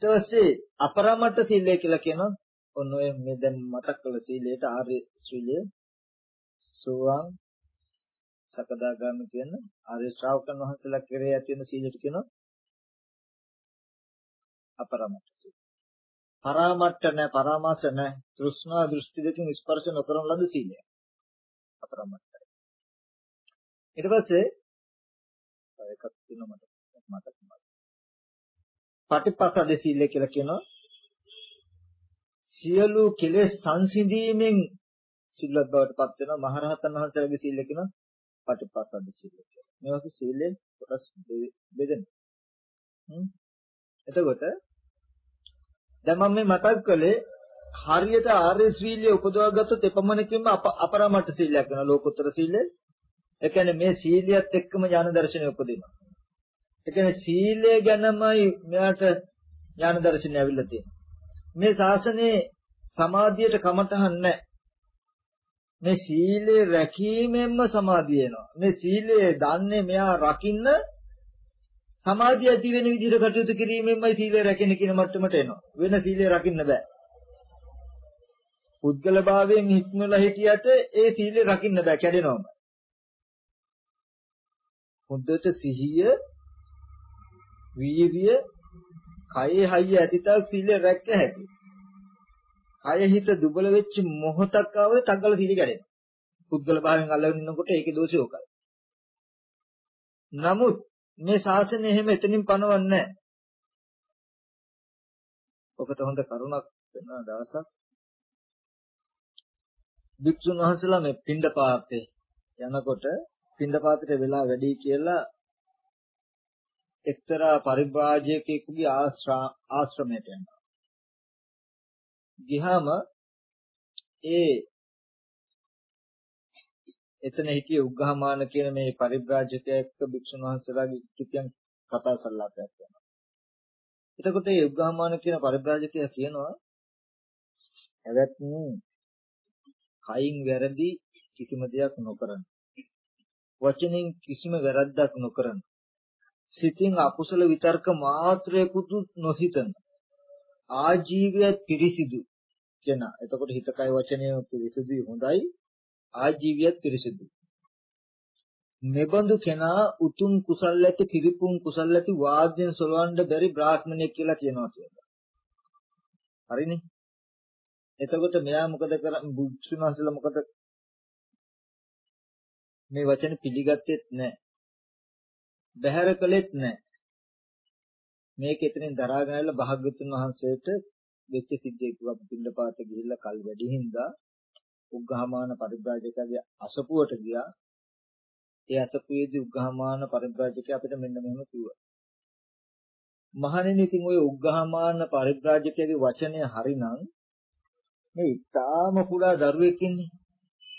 ඊට පස්සේ අපරමත්ත සීලය කියලා කියනවා ඔන්න ඔය මේ දැන් මතක් කළ සීලයට ආර්ය සීලය සෝවාන් සකදාගාමි කියන ආර්ය ශ්‍රාවකයන් වහන්සේලා කෙරේ ඇති වෙන සීලයට කියනවා අපරමත්ත සීලය. පරාමට්ට නැහැ, පරාමාස නැහැ. තෘෂ්ණා දෘෂ්ටි දෙකෙන් ස්පර්ශ නොකරන ලද සීලය. අපරාමට්ටයි. ඊට පස්සේ එකක් තියෙනවා මට මතක මතක. පටිපස්සද සීලය කියලා කියනවා. සියලු කෙලෙස් සංසිඳීමෙන් සිල්වත් බවට පත් වෙනවා. මහරහතන් වහන්සේලාගේ සීලය කියනවා පටිපස්සද සීලය කියලා. මේ වගේ සීලෙන් කොටස් බෙදෙනවා. එතකොට දැන් මම මේ මතක් කළේ හරියට ආර්ය ශ්‍රීලිය උපදවා ගත්තොත් එපමණකින්ම අපරමට සීලයක් වෙනවා ලෝකෝත්තර සීලය. ඒ කියන්නේ මේ සීලියත් එක්කම ඥාන දර්ශනය උපදිනවා. ඒ කියන්නේ සීලය ගැනමයි මෙයාට ඥාන දර්ශනය ඇවිල්ලා තියෙන්නේ. මේ ශාසනයේ සමාධියට කමටහන් නැහැ. මේ සීලේ රැකීමෙන්ම සමාධිය එනවා. මේ සීලේ දන්නේ මෙයා රකින්න සමාධිය ඇති වෙන විදිහට කටයුතු කිරීමෙන්මයි සීලය රැකෙන කියන මට්ටමට එනවා. වෙන සීලය රකින්න බෑ. පුද්ගල භාවයෙන් හික්මලා හිටියට ඒ සීලය රකින්න බෑ කැඩෙනවම. හොඳට සිහිය වීර්ය කයේ හයිය ඇතිතාවක් සීලය රැක්ක හැකි. කය හිත දුබල වෙච්ච මොහොතක් ආවද තංගල සීලය කැඩෙනවා. පුද්ගල භාවයෙන් අල්ලගෙන ඉන්නකොට ඒකේ දෝෂය උකයි. නමුත් මේ ශාසනය එහෙම එතනින් පනවන්නේ නැහැ. ඔකට හොඳ කරුණක් වෙන දවසක් භික්ෂුන් වහන්සේලා මේ පින්ඩපාතේ යනකොට පින්ඩපාතේ වෙලා වැඩි කියලා එක්තරා පරිබ්‍රාජකයෙකුගේ ආශ්‍රමයට යනවා. ගියාම ඒ එතන හිටිය උග්ඝහමාන කියන මේ පරිබ්‍රාජකයා එක්ක භික්ෂුන් වහන්සේලාගේ කිතියන් කතා සල්ලාපයක් යනවා. එතකොට මේ උග්ඝහමාන කියන පරිබ්‍රාජකයා කියනවා එවත්නි කයින් වැරදි කිසිම දෙයක් නොකරන. වචනෙන් කිසිම වැරද්දක් නොකරන. සිතින් අකුසල විතර්ක මාත්‍රයකුත් නොසිතන. ආජීවය පිරිසිදු කෙනා. එතකොට හිත කය වචනය පිරිසිදුයි හොඳයි. ආජීවියත් පිරිසිදු. මෙබඳු කෙනා උතුම් කුසල් ඇති පිරිපුන් කුසල් ඇති වාද්‍යන් සොලවන්න බැරි බ්‍රාහ්මණයෙක් කියලා කියනවා කියලා. හරිනේ? එතකොට මෙයා මොකද කරන්නේ? බුද්ධුනාසල මොකද මේ වචන පිළිගත්තෙත් නැහැ. බහැර කළෙත් නැහැ. මේක එතනින් දරාගෙන ආවිල්ලා භාග්‍යතුන් වහන්සේට වෙච්ච සිද්ධියක් කිව්වා පිටින්ද පාත ගිහිල්ලා කල් වැඩි හින්දා උග්ඝාමාන පරිබ්‍රාජකගේ අසපුවට ගියා. ඒ අසපුවේදී උග්ඝාමාන පරිබ්‍රාජකයා අපිට මෙන්න මෙහෙම කිව්වා. මහණෙනි ඉතින් ඔය උග්ඝාමාන පරිබ්‍රාජකගේ වචනය හරිනම් මේ ඊටාම කුඩා දරුවෙක් ඉන්නේ.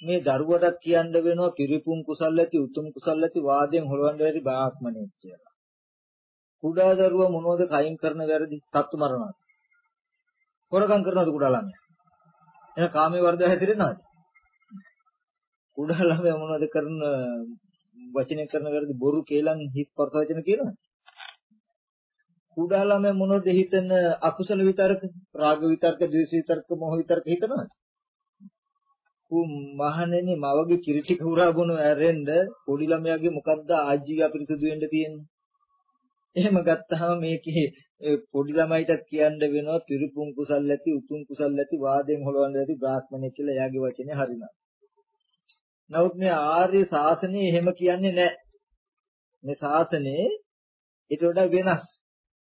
මේ දරුවටත් කියන්න වෙනවා පිරිපුන් කුසල් ඇති උතුම් කුසල් ඇති වාදයෙන් හොලවන්න බැරි බ්‍රාහ්මණයෙක් කියලා. කුඩා දරුවා මොනවද කයින් කරන වැරදි? සත්තු මරනවා. හොරකම් කරනවද කුඩා ළමයා? එහෙනම් කාමයේ වර්ධව හැදිරෙනවද? කුඩා ළමයා මොනවද කරන වචනේ කරන වැරදි බොරු කේලම් හිත් පරසවචන කියනවද? කුඩා ළමයා මොනවද හිතන අකුසල විතරක, රාග විතරක, ද්වේෂ විතරක, මොහ විතරක හිතනවද? උ මහණෙනි මවගේ කිරිටි කුරා බොන ඇරෙන්න පොඩි ළමයාගේ මොකද්ද ආජීව අපිරිසුදු වෙන්න තියෙන්නේ? එහෙම ගත්තාම මේකේ පොඩි ළමයිටත් කියන්න වෙනවා තිරුපුන් කුසල් ඇති උතුම් කුසල් ඇති වාදයෙන් හොලවන්න ඇති බ්‍රාහ්මණය කියලා එයාගේ වචනේ හරිනවා. නමුත් මේ ආර්ය ශාසනය එහෙම කියන්නේ නැහැ. මේ ශාසනයේ ඊට වඩා වෙනස්.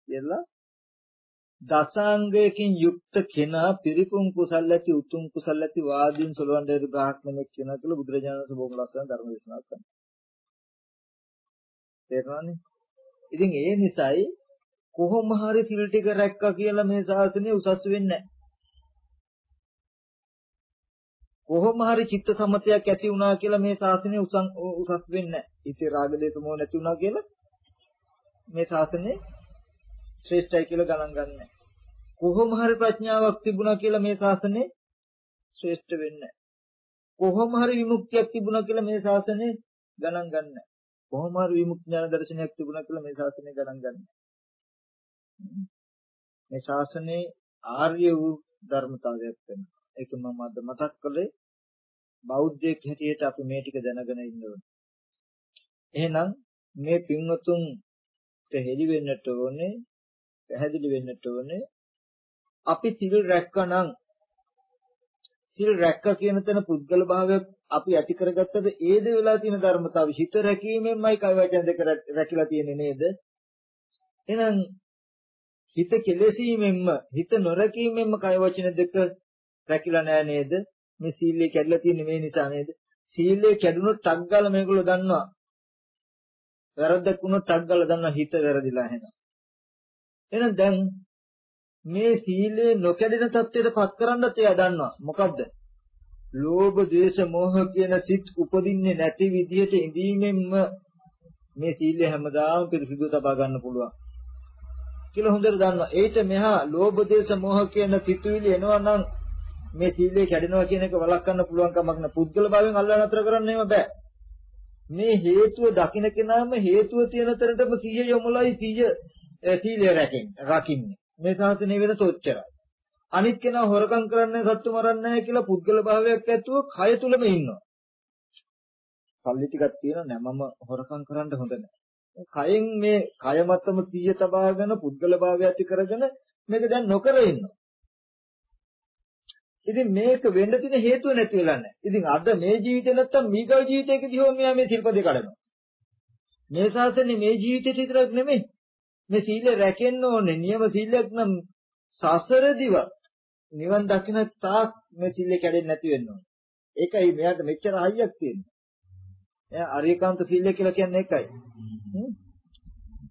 කියලා දසාංගයකින් යුක්ත කෙනා පිරිපුන් කුසල් ඇති උතුම් කුසල් ඇති වාදීන් සලවන්න ඇති බ්‍රාහ්මණෙක් කියනවා කියලා බුදුරජාණන් වහන්සේ බොහොම ලස්සන ධර්ම දේශනාවක් කරනවා. තේරුණානේ? ඉතින් ඒ නිසායි කොහොම හරි සිල් ටික රැක්කා කියලා මේ ශාසනය උසස් වෙන්නේ කොහොම හරි චිත්ත සමතයක් ඇති වුණා කියලා මේ ශාසනය උසස් වෙන්නේ නැහැ. ඉතින් රාග දේශ මොහ නැති වුණා කියලා මේ ශාසනය ශ්‍රේෂ්ඨයි කියලා ගණන් ගන්නෑ. කොහොම හරි ප්‍රඥාවක් තිබුණා කියලා මේ ශාසනය ශ්‍රේෂ්ඨ වෙන්නේ කොහොම හරි විමුක්තියක් තිබුණා කියලා මේ ශාසනය ගණන් ගන්නෑ. කොහොම හරි විමුක්ති ඥාන දර්ශනයක් තිබුණා කියලා මේ ශාසනය ගණන් ගන්නෑ. මේ ශාසනයේ ආර්ය වූ ධර්මතාවයක් වෙනවා. ඒක මම අද මතක් කළේ බෞද්ධයෙක් හැටියට අපි මේ ටික දැනගෙන ඉන්න ඕනේ. එහෙනම් මේ පින්වතුන්ට හෙළි වෙන්නට ඕනේ, පැහැදිලි වෙන්නට ඕනේ. අපි සිල් රැක්කනම් සිල් රැක්ක කියන තැන පුද්ගල භාවයක් අපි ඇති කරගත්තද? ඒද වෙලා තියෙන ධර්මතාවය හිත රැකීමෙන්මයි කය වචන දෙක රැකිලා තියෙන්නේ නේද? එහෙනම් හිත කෙලෙසීමෙන්ම හිත නොරැකීමෙන්ම කය වචන දෙක රැකිලා නෑ නේද? මේ සීලය කැඩලා තියෙන්නේ මේ නිසා නේද? සීලය කැඩුණොත් ටක් ගාලා මේගොල්ලෝ දන්නවා. වැරද්දක් වුණොත් ටක් ගාලා දන්නවා හිත වැරදිලා එහෙනම්. එහෙනම් දැන් මේ සීලය නොකැඩෙන තත්ත්වයට පත් කරන්නත් එයා දන්නවා මොකද්ද ලෝභ ද්වේෂ මෝහ කියන සිත් උපදින්නේ නැති විදිහට ඉඳීමෙන්ම මේ සීලය හැමදාම පිරිසිදු තබා ගන්න පුළුවන් කියලා හොඳට දන්නවා. ඒිට මෙහා ලෝභ දේශ මොහ කියන සිතුවිලි එනවා නම් මේ සීලය කැඩෙනවා කියන එක වළක්වන්න පුළුවන් කමක් නැහැ. පුද්ගල භාවයෙන් අල්ලා නතර කරන්න එහෙම බෑ. මේ හේතුව දකින්න කෙනාම හේතුව තියෙන තරටම සිහිය යොමුලයි සිහිය සීලය රැකෙන්නේ. රකින්නේ. මේ සාසනේ වෙන සොච්චරයි. අනිත් කෙනා හොරකම් කරන්නේ සත්තු මරන්නේ නැහැ කියලා පුද්ගල භාවයක් ඇතුව කය තුලම ඉන්නවා. සල්ලි ටිකක් තියෙනවා නෑ මම හොරකම් කරන්න හොඳ නෑ. කයෙන් මේ කය මතම සිය තබාගෙන පුද්ගල භාවය ඇති කරගෙන මේක දැන් නොකර ඉන්නවා. ඉතින් මේක වෙන්න තියෙන හේතුව නැති වෙලා නැහැ. ඉතින් අද මේ ජීවිතේ නැත්තම් මීගව ජීවිතයකදී හෝ මෙයා මේ සිල්පදේ කඩනවා. මේ ශාසනේ මේ ජීවිතේ විතරක් නෙමෙයි. මේ සීලය රැකෙන්න ඕනේ. නියම සීලයක් නම් සසරදිව නිවන් දකින්න තාක් මේ සීලය කැඩෙන්නේ නැති වෙන්න ඕනේ. ඒකයි මෙයාට මෙච්චර හයියක් තියෙන්නේ. එයා අරියකාන්ත සීලය කියලා කියන්නේ ඒකයි.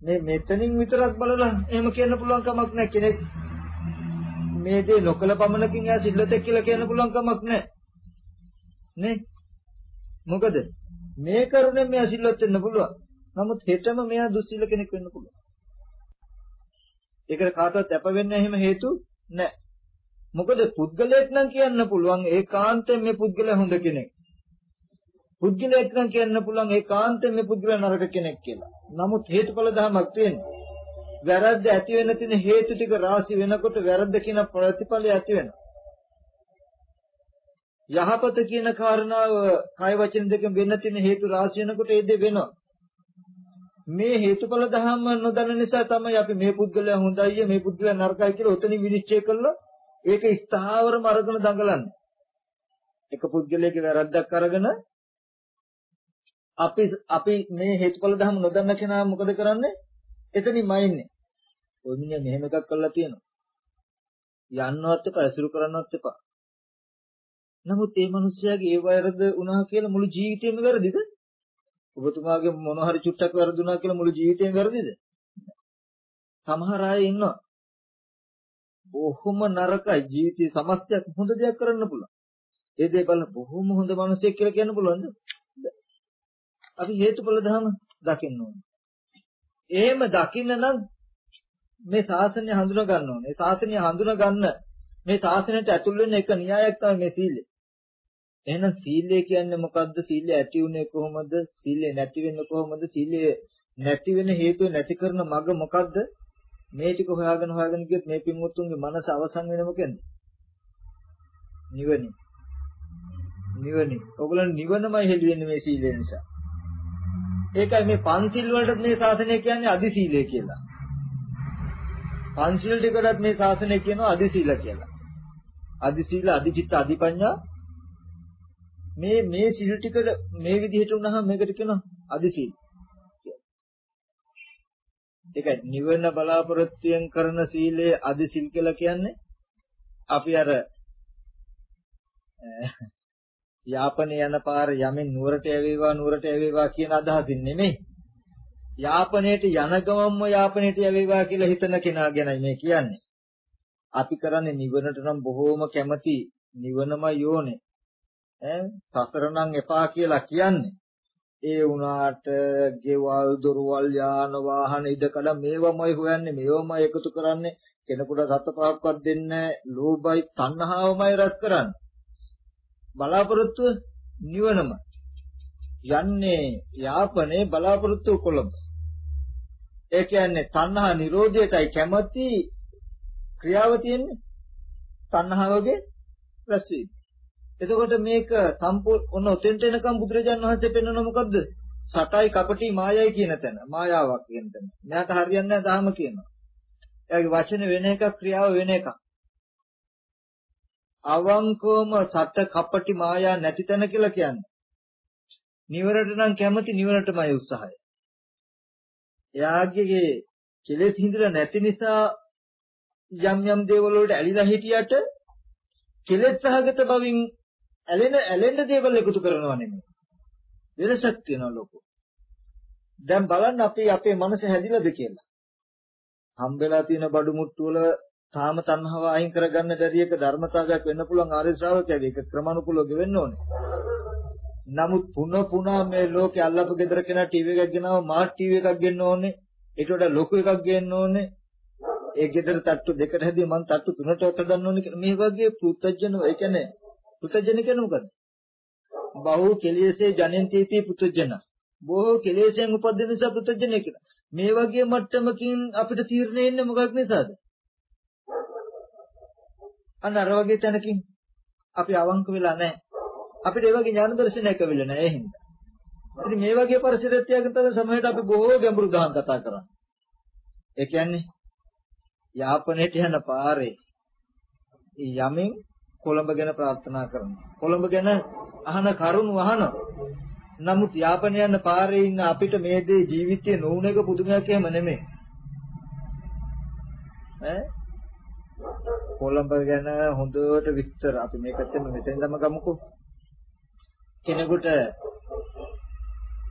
මේ මෙතනින් විතරක් බලලා එහෙම කියන්න පුළුවන් කමක් නැහැ කෙනෙක් මේ දේ නොකල පමණකින් එයා සිල්ලතෙක් කියලා කියන්න පුළුවන් කමක් නැහැ නේ මොකද මේ කරුණෙන් මෙයා සිල්වත් වෙන්න පුළුවන් නමුත් හෙටම මෙයා දුස්සීල කෙනෙක් වෙන්න පුළුවන් ඒකට කාටවත් අප වෙන්න එහෙම හේතු නැහැ මොකද පුද්ගලයෙක් නම් කියන්න පුළුවන් ඒකාන්තයෙන් මේ පුද්ගලයා හොඳ කෙනෙක් පුද්ගලයෙක් නම් කියන්න පුළුවන් ඒකාන්තයෙන් මේ පුද්ගලයා නරක කෙනෙක් කියලා. නමුත් හේතුඵල ධමයක් තියෙනවා. වැරද්ද ඇති වෙන තියෙන හේතු ටික රාශි වෙනකොට වැරද්ද කියන ප්‍රතිඵලය ඇති වෙනවා. යහපත කියන කාරණාව කය වචන දෙකෙන් වෙන්න තියෙන හේතු රාශි වෙනකොට ඒ දෙ වෙනවා. මේ හේතුඵල ධර්ම නොදන්න නිසා තමයි අපි මේ පුද්ගලයා හොඳයි මේ පුද්ගලයා නරකයි කියලා උතනින් විනිශ්චය කළා ඒක ස්ථාවරම අරගෙන දඟලන්නේ. එක පුද්ගලයෙක් වැරද්දක් අරගෙන අපි අපි මේ හේතුඵල ධර්ම නොදන්න කෙනා මොකද කරන්නේ? එතනින්ම ඉන්නේ. ඔය මිනිහා මෙහෙම එකක් කරලා තියෙනවා. යන්නවත් එපා, ඇසුරු කරන්නවත් එපා. නමුත් මේ මිනිස්යාගේ ඒ වරද වුණා කියලා මුළු ජීවිතේම වැරදිද? ඔබතුමාගේ මොන හරි චුට්ටක් වැරදුනා කියලා මුළු ජීවිතේම වැරදිද? සමහර අය ඉන්නවා. බොහොම නරකයි ජීවිතේ සමස්තයක් හොඳ දෙයක් කරන්න පුළුවන්. ඒ දේ බලන බොහොම හොඳ මිනිසෙක් කියලා කියන්න පුළුවන්ද? අපි හේතුඵල ධම දකින්න ඕනේ. එහෙම දකින්න නම් මේ ශාසනය හඳුනා ගන්න ඕනේ. මේ ශාසනය හඳුනා ගන්න මේ ශාසනයට ඇතුල් වෙන්න එක න්‍යායක් තමයි මේ සීලය. එහෙනම් සීලය කියන්නේ මොකද්ද? සීලය ඇති උනේ කොහොමද? සීලය නැති වෙන්නේ කොහොමද? සීලය නැති වෙන හේතුව නැති කරන මඟ මොකද්ද? මේ ටික හොයාගෙන හොයාගෙන ගියොත් මේ පින්වත්තුන්ගේ මනස අවසන් වෙන මොකෙන්ද? නිවනේ. නිවනේ. ඔයගොල්ලෝ නිවනමයි හෙළුවෙන්නේ මේ සීලය නිසා. ඒකයි මේ පන්සිල් වලට මේ ශාසනය කියන්නේ අදි සීලය කියලා. පන්සිල් ටිකටත් මේ ශාසනය කියනවා අදි සීල කියලා. අදි සීල, අදි චිත්ත, අදි පඤ්ඤා මේ මේ සිල් ටිකට මේ විදිහට වුණාම මේකට කියනවා අදි සීල. ඒකයි නිවන බලාපොරොත්තුෙන් කරන සීලය අදි සිල් කියලා කියන්නේ අපි අර යාපනයේ යන පාර යමින් නුවරට යවේවා නුවරට යවේවා කියන අදහසින් නෙමෙයි. යාපනයේට යන ගමන්ම යාපනයේට යවේවා කියලා හිතන කෙනා ගැනයි මේ කියන්නේ. අපි කරන්නේ නිවනට නම් බොහෝම කැමති නිවනමයි යෝනේ. ඈ? සසර නම් එපා කියලා කියන්නේ. ඒ වුණාට ගෙවල් දොරවල් යාන වාහන ඉදකඩ මේවමයි හොයන්නේ මේවමයි එකතු කරන්නේ. කෙනෙකුට සත පහක්වත් දෙන්නේ ලෝභයි තණ්හාවමයි රැස් කරන්නේ. බලාපොරොත්තු නිවනම. යන්නේ යාපනයේ බලාපොරොත්තු කොළඹ. ඒ කියන්නේ තණ්හා නිරෝධයටයි කැමති ක්‍රියාව තියෙන්නේ. තණ්හාවගේ රැස්වීම. එතකොට මේක සම්පූර්ණ ඔන්න ඔතෙන්ට එනකම් බුදුරජාණන් වහන්සේ පෙන්වන මොකද්ද? සටයි කපටි මායයි කියන තැන. මායාවක් කියන තැන. මෙයාට හරියන්නේ නැහැ ධාම කියනවා. එයාගේ වචන වෙන එකක් ක්‍රියාව වෙන එකක්. අවංකවම සට කපටි මායා නැති තැන කියලා කියන්නේ. නිවරට නම් කැමති නිවරටමයි උත්සාහය. එයාගේ කෙලෙස් හිඳලා නැති නිසා යම් යම් දේවල් වලට ඇලිලා හිටියට කෙලෙස් සහගත බවින් ඇලෙන ඇලෙන්න දේවල් එකතු කරනවා නෙමෙයි. වෙනසක් තියෙනවා ලොකු. දැන් බලන්න අපි අපේ මනස හැදිලාද කියලා. හම්බෙලා තියෙන බඩු මුට්ටු වල තාම තණ්හාව අයින් කරගන්න බැරි එක ධර්මතාවයක් වෙන්න පුළුවන් ආර්ය ශ්‍රාවකයාගේ ඒක ක්‍රමානුකූලව ගෙවෙන්න ඕනේ. නමුත් පුන පුනා මේ ලෝකේ අල්ලපු ගෙදර කෙනා ටීවී එකක් ගෙනාව මාත් ටීවී එකක් ගෙන්න ඕනේ. ඊට වඩා ලොකු එකක් ගේන්න ඕනේ. ඒ ගෙදර තට්ටු දෙකට හැදී මං තට්ටු තුනට වට ගන්න ඕනේ කියලා මේ වගේ පුත්තජන ඒ කියන්නේ පුත්තජන කියන්නේ මොකද? බහු කෙලෙසේ ජනන්තිති පුත්තජන. බොහෝ කෙලෙසෙන් උපදින නිසා පුත්තජන කියලා. මේ වගේ මට්ටමකින් අපිට තීරණය එන්නේ මොකක් නිසාද? අන්න අර වගේ තැනකින් අපි අවංක වෙලා නැහැ. අපිට ඒ වගේ ඥාන දර්ශනයක් වෙවිලා නැහැ ඒ හින්දා. ඉතින් මේ වගේ පරිසරයක් තියාගෙන තමයි සමහරවිට අපි බොහෝ ගැඹුරු දහම් කතා කරන්නේ. ඒ කියන්නේ යාපනයට යන පාරේ යමින් කොළඹ ගැන ප්‍රාර්ථනා කරනවා. කොළඹ ගැන අහන කරුණු අහනවා. නමුත් යාපන යන පාරේ ඉන්න අපිට මේ දේ ජීවිතයේ නොවුන එක පුදුමයක් එහෙම නෙමෙයි. ඈ කොළඹ ගැන හොඳට විස්තර අපි මේ පැත්තෙන් මෙතෙන්දම ගමුකෝ. කෙනෙකුට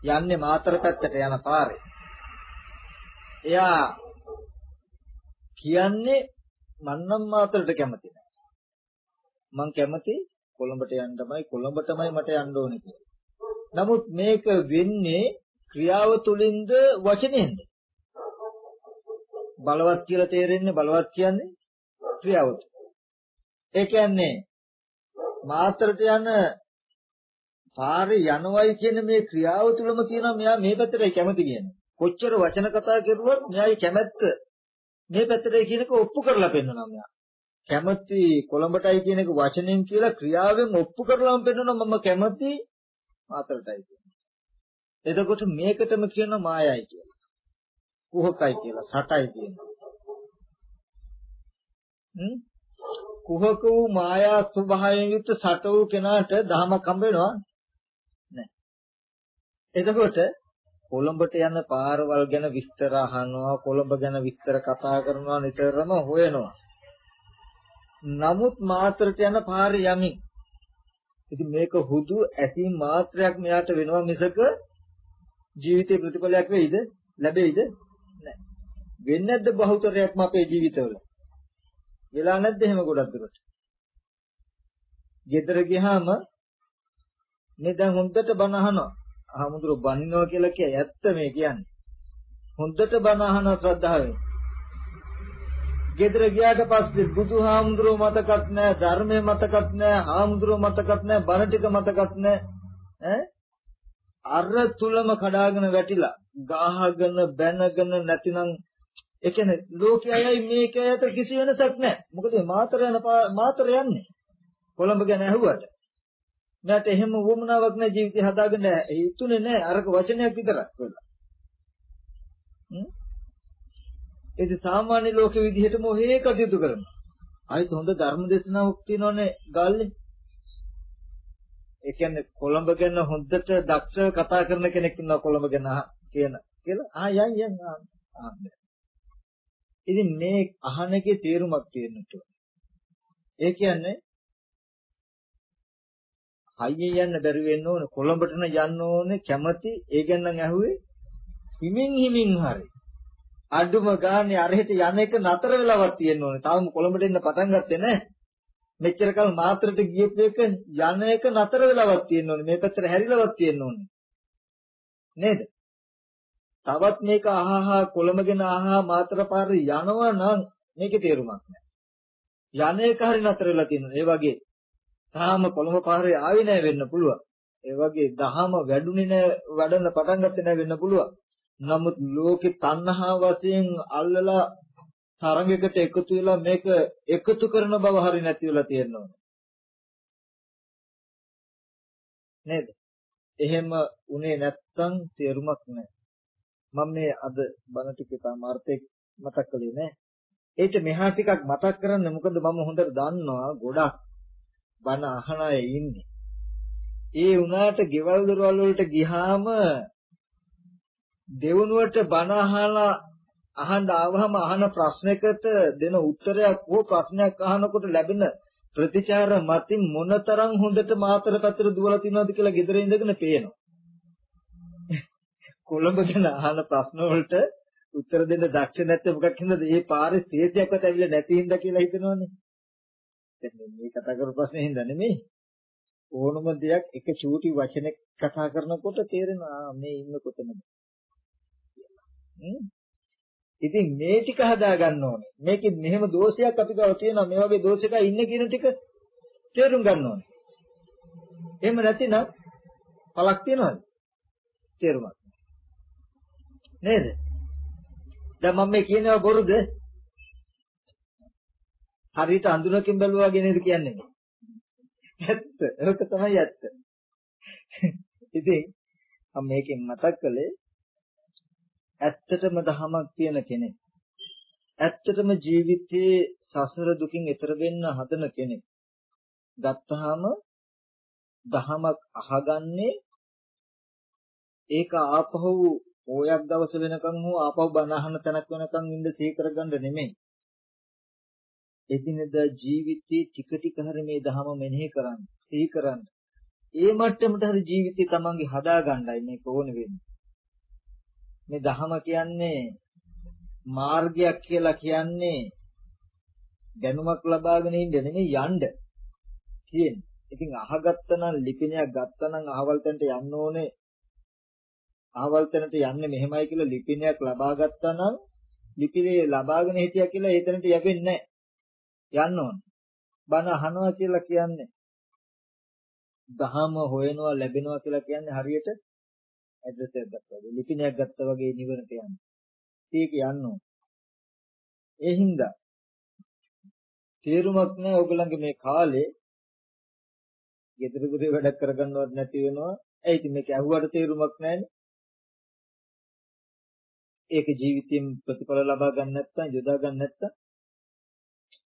යන්නේ මාතර පැත්තට යන පාරේ. එයා කියන්නේ මන්නම් මාතරට කැමති නෑ. මං කැමති කොළඹට යන්නමයි කොළඹටමයි මට යන්න ඕනේ කියලා. නමුත් මේක වෙන්නේ ක්‍රියාව තුලින්ද වචනෙන්ද? බලවත් කියලා තේරෙන්නේ බලවත් කියන්නේ ක්‍රියාව තුල. ඒ කියන්නේ මාතරට යන පාරේ යනවයි කියන මේ ක්‍රියාව තුලම තියෙනවා මෙයා මේ පැත්තටයි කැමති කියන්නේ. කොච්චර වචන කතා කරුවත් මෙයාගේ කැමැත්ත මේ පැත්තටයි කියන එක ඔප්පු කරලා පෙන්නනවා මෙයා. කැමති කොළඹටයි කියන එක වචනෙන් කියලා ක්‍රියාවෙන් ඔප්පු කරලාම පෙන්නනවා මම කැමති මාතරටයි කියන්නේ. එතකොට මේකටම කියන මායයි කියලා. කුහකයි කියලා, සටයි කියනවා. හ්ම් කුහක වූ මායා ස්වභාවයෙන් යුක්ත සට වූ කෙනාට දහමක් හම්බ වෙනවා එතකොට කොළඹට යන පාරවල් ගැන විස්තර අහනවා කොළඹ ගැන විස්තර කතා කරනවා නිතරම හොයනවා. නමුත් මාත්‍රට යන පාරේ යමින්. ඉතින් මේක හුදු ඇසීම් මාත්‍රයක් මෙයාට වෙනවා මිසක ජීවිතේ ප්‍රතිඵලයක් වෙයිද? ලැබෙයිද? නැහැ. වෙන්නේ නැද්ද බහුතරයක්ම අපේ ජීවිතවල? වෙලා නැද්ද එහෙම ගොඩක් දුරට? ගෙදර ගියාම මේ දැන් හොඳට බණ අහනවා. අහමුදුර බනිනවා කියලා කිය. ඇත්ත මේ කියන්නේ. හොඳට බණ අහන ශ්‍රද්ධාවෙන්. ගෙදර ගියාට පස්සේ බුදුහාමුදුරුව මතකත් නැහැ, ධර්මයේ මතකත් නැහැ, හාමුදුරුව මතකත් නැහැ, බණ ටික මතකත් නැහැ. ඈ අර තුලම කඩාගෙන වැටිලා ගාහගෙන බැනගෙන නැතිනම් ඒ කියන්නේ ලෝකයයි මේකයි අතර කිසි වෙනසක් නැහැ. මොකද මාතර යන මාතර යන්නේ. කොළඹ ගැන ඇහුවට. මට එහෙම වුමනාවක් නැහැ ජීවිතය හදාගන්න හිතුනේ නැහැ අරක වචනයක් විතරක් වෙලා. හ්ම් ඒක සාමාන්‍ය ලෝක විදිහටම ඔහේ කටයුතු කරනවා. ආයෙත් හොඳ ධර්ම දේශනාවක් තියෙනවනේ ගාල්ලේ. ඒ කියන්නේ කොළඹ ගැන හොඳට දක්ෂව කතා කරන කෙනෙක් ඉන්නවා කොළඹ ගැන කියන කියලා. ආ යන් යන් ආ. ඉතින් මේ අහන එකේ තේරුමක් තියෙන්නට ඒ කියන්නේ හයියෙන් යන්න බැරි වෙන්න ඕනේ කොළඹට යන්න ඕනේ කැමති ඒ ගැන නම් ඇහුවේ හිමින් හිමින් හරි අඩුම ගානේ අරහෙට යන එක නතර වෙලාවක් තියෙන්න ඕනේ. තාම කොළඹට එන්න පටන් ගත්තේ නැහැ. මෙච්චර කල් මාත්‍රට ගියපු එක යන එක නතර වෙලාවක් තියෙන්න ඕනේ. මේ පැත්තට හැරිලාවක් තියෙන්න ඕනේ. නේද? තවත් මේක අහහා කොළඹගෙන අහහා මාත්‍ර පාරේ යනවා නම් මේකේ තේරුමක් නැහැ. යන එක හරි නතර වෙලා තියෙනවා ඒ වගේ තාම කොළඹ පාරේ ආවේ නැහැ වෙන්න පුළුවන්. ඒ වගේ දහම වැඩුණේ නැහැ වඩන්න පටන් ගත්තේ නැහැ වෙන්න පුළුවන්. නමුත් ලෝකේ තණ්හා වශයෙන් අල්ලලා තරඟයකට එකතු වෙලා මේක එකතු කරන බව හරි නැති වෙලා තියෙනවා. නේද? එහෙම උනේ නැත්තම් තේරුමක් නැහැ. මම මේ අද බණ ටිකේ තාම අර්ථයක් මතක් කළේ නැහැ. ඒට මෙහා ටිකක් මතක් කරන්න මොකද මම හොඳට දන්නවා ගොඩක් බණ අහන අය ඉන්නේ. ඒ උනාට ගෙවල් දොරවල් වලට ගියාම දෙවනුවට බණ අහලා අහන්න ආවම අහන ප්‍රශ්නයකට දෙන උත්තරයක් හෝ ප්‍රශ්නයක් අහනකොට ලැබෙන ප්‍රතිචාර මතින් මොනතරම් හොඳට මාතර පැතර දුවලා තිනවද කියලා ගෙදර ඉඳගෙන පේනවා. කොළඹ ගැන අහන ප්‍රශ්න වලට උත්තර දෙන්න දක්ෂ නැත්නම් මොකක් හින්දාද මේ පාරේ ස්ථේතියක්වත් ඇවිල්ලා නැති හින්දා කියලා හිතනවනේ. දැන් මේ කතා කරපු ප්‍රශ්නේ හින්දා නෙමෙයි. ඕනම දෙයක් එක චූටි වචනයක් කතා කරනකොට තේරෙනවා මේ ඉන්න කොතනද. ඉතින් මේ ටික හදා ගන්න ඕනේ. මේකෙ මෙහෙම දෝෂයක් අපි ගාව තියෙනවා. මේ වගේ දෝෂයක ඉන්නේ කියන ටික තේරුම් ගන්න ඕනේ. එහෙම නැතිනම් පළක් තියනවද? තේරුමක්. නේද? දැන් මම මේ කියනවා බොරුද? හරියට අඳුනකින් බැලුවා වගේ නේද කියන්නේ? ඇත්ත. ඒක තමයි ඇත්ත. ඉතින් මම මේකෙන් මතක් කළේ ඇත්තටම දහමක් තියෙන කෙනෙක්. ඇත්තටම ජීවිතයේ සසර දුකින් එතර වෙන්න හදන කෙනෙක්. ගත්තාම දහමක් අහගන්නේ ඒක ආපහු ඕයක් දවස වෙනකන් හෝ ආපහු බණ අහන තැනක් වෙනකන් ඉඳ සිහි කරගන්න නෙමෙයි. එදිනෙදා ජීවිතේ ටික ටික හරි මේ ධහම මෙනෙහි කරන්න, සිහි කරන්න. ඒ මට්ටමට හරි ජීවිතේ තමන්ගේ හදා ගන්නයි මේක ඕන වෙන්නේ. මේ ධහම කියන්නේ මාර්ගයක් කියලා කියන්නේ දැනුමක් ලබාගෙන ඉන්න නෙමෙයි යන්න කියන්නේ. ඉතින් අහගත්තනම් ලිපිනයක් ගත්තනම් අහවල් තැනට යන්න ඕනේ. අහවල් තැනට යන්නේ මෙහෙමයි කියලා ලිපිනයක් ලබා ගත්තනම් ලිපිනේ ලබාගෙන හිටියා කියලා ඒ තැනට යවෙන්නේ නැහැ. යන්න ඕනේ. බණ අහනවා කියලා කියන්නේ දහම හොයනවා ලැබෙනවා කියලා කියන්නේ හරියට ඇඩ්‍රස් එකක් ගත්තා වගේ ලිපිනයක් ගත්තා වගේ නිවනට යන්නේ. ඒක යන්න ඕනේ. ඒ හින්දා තේරුමක් නැහැ ඔයගලන්ගේ මේ කාලේ ගෙදර ගුරේ වැඩක් කරගන්නවත් නැති වෙනවා. ඒ ඉතින් මේක ඇහුවට තේරුමක් නැහැනේ. ඒක ජීවිතයෙන් ප්‍රතිඵල ලබා ගන්න නැත්නම් යොදා ගන්න නැත්නම්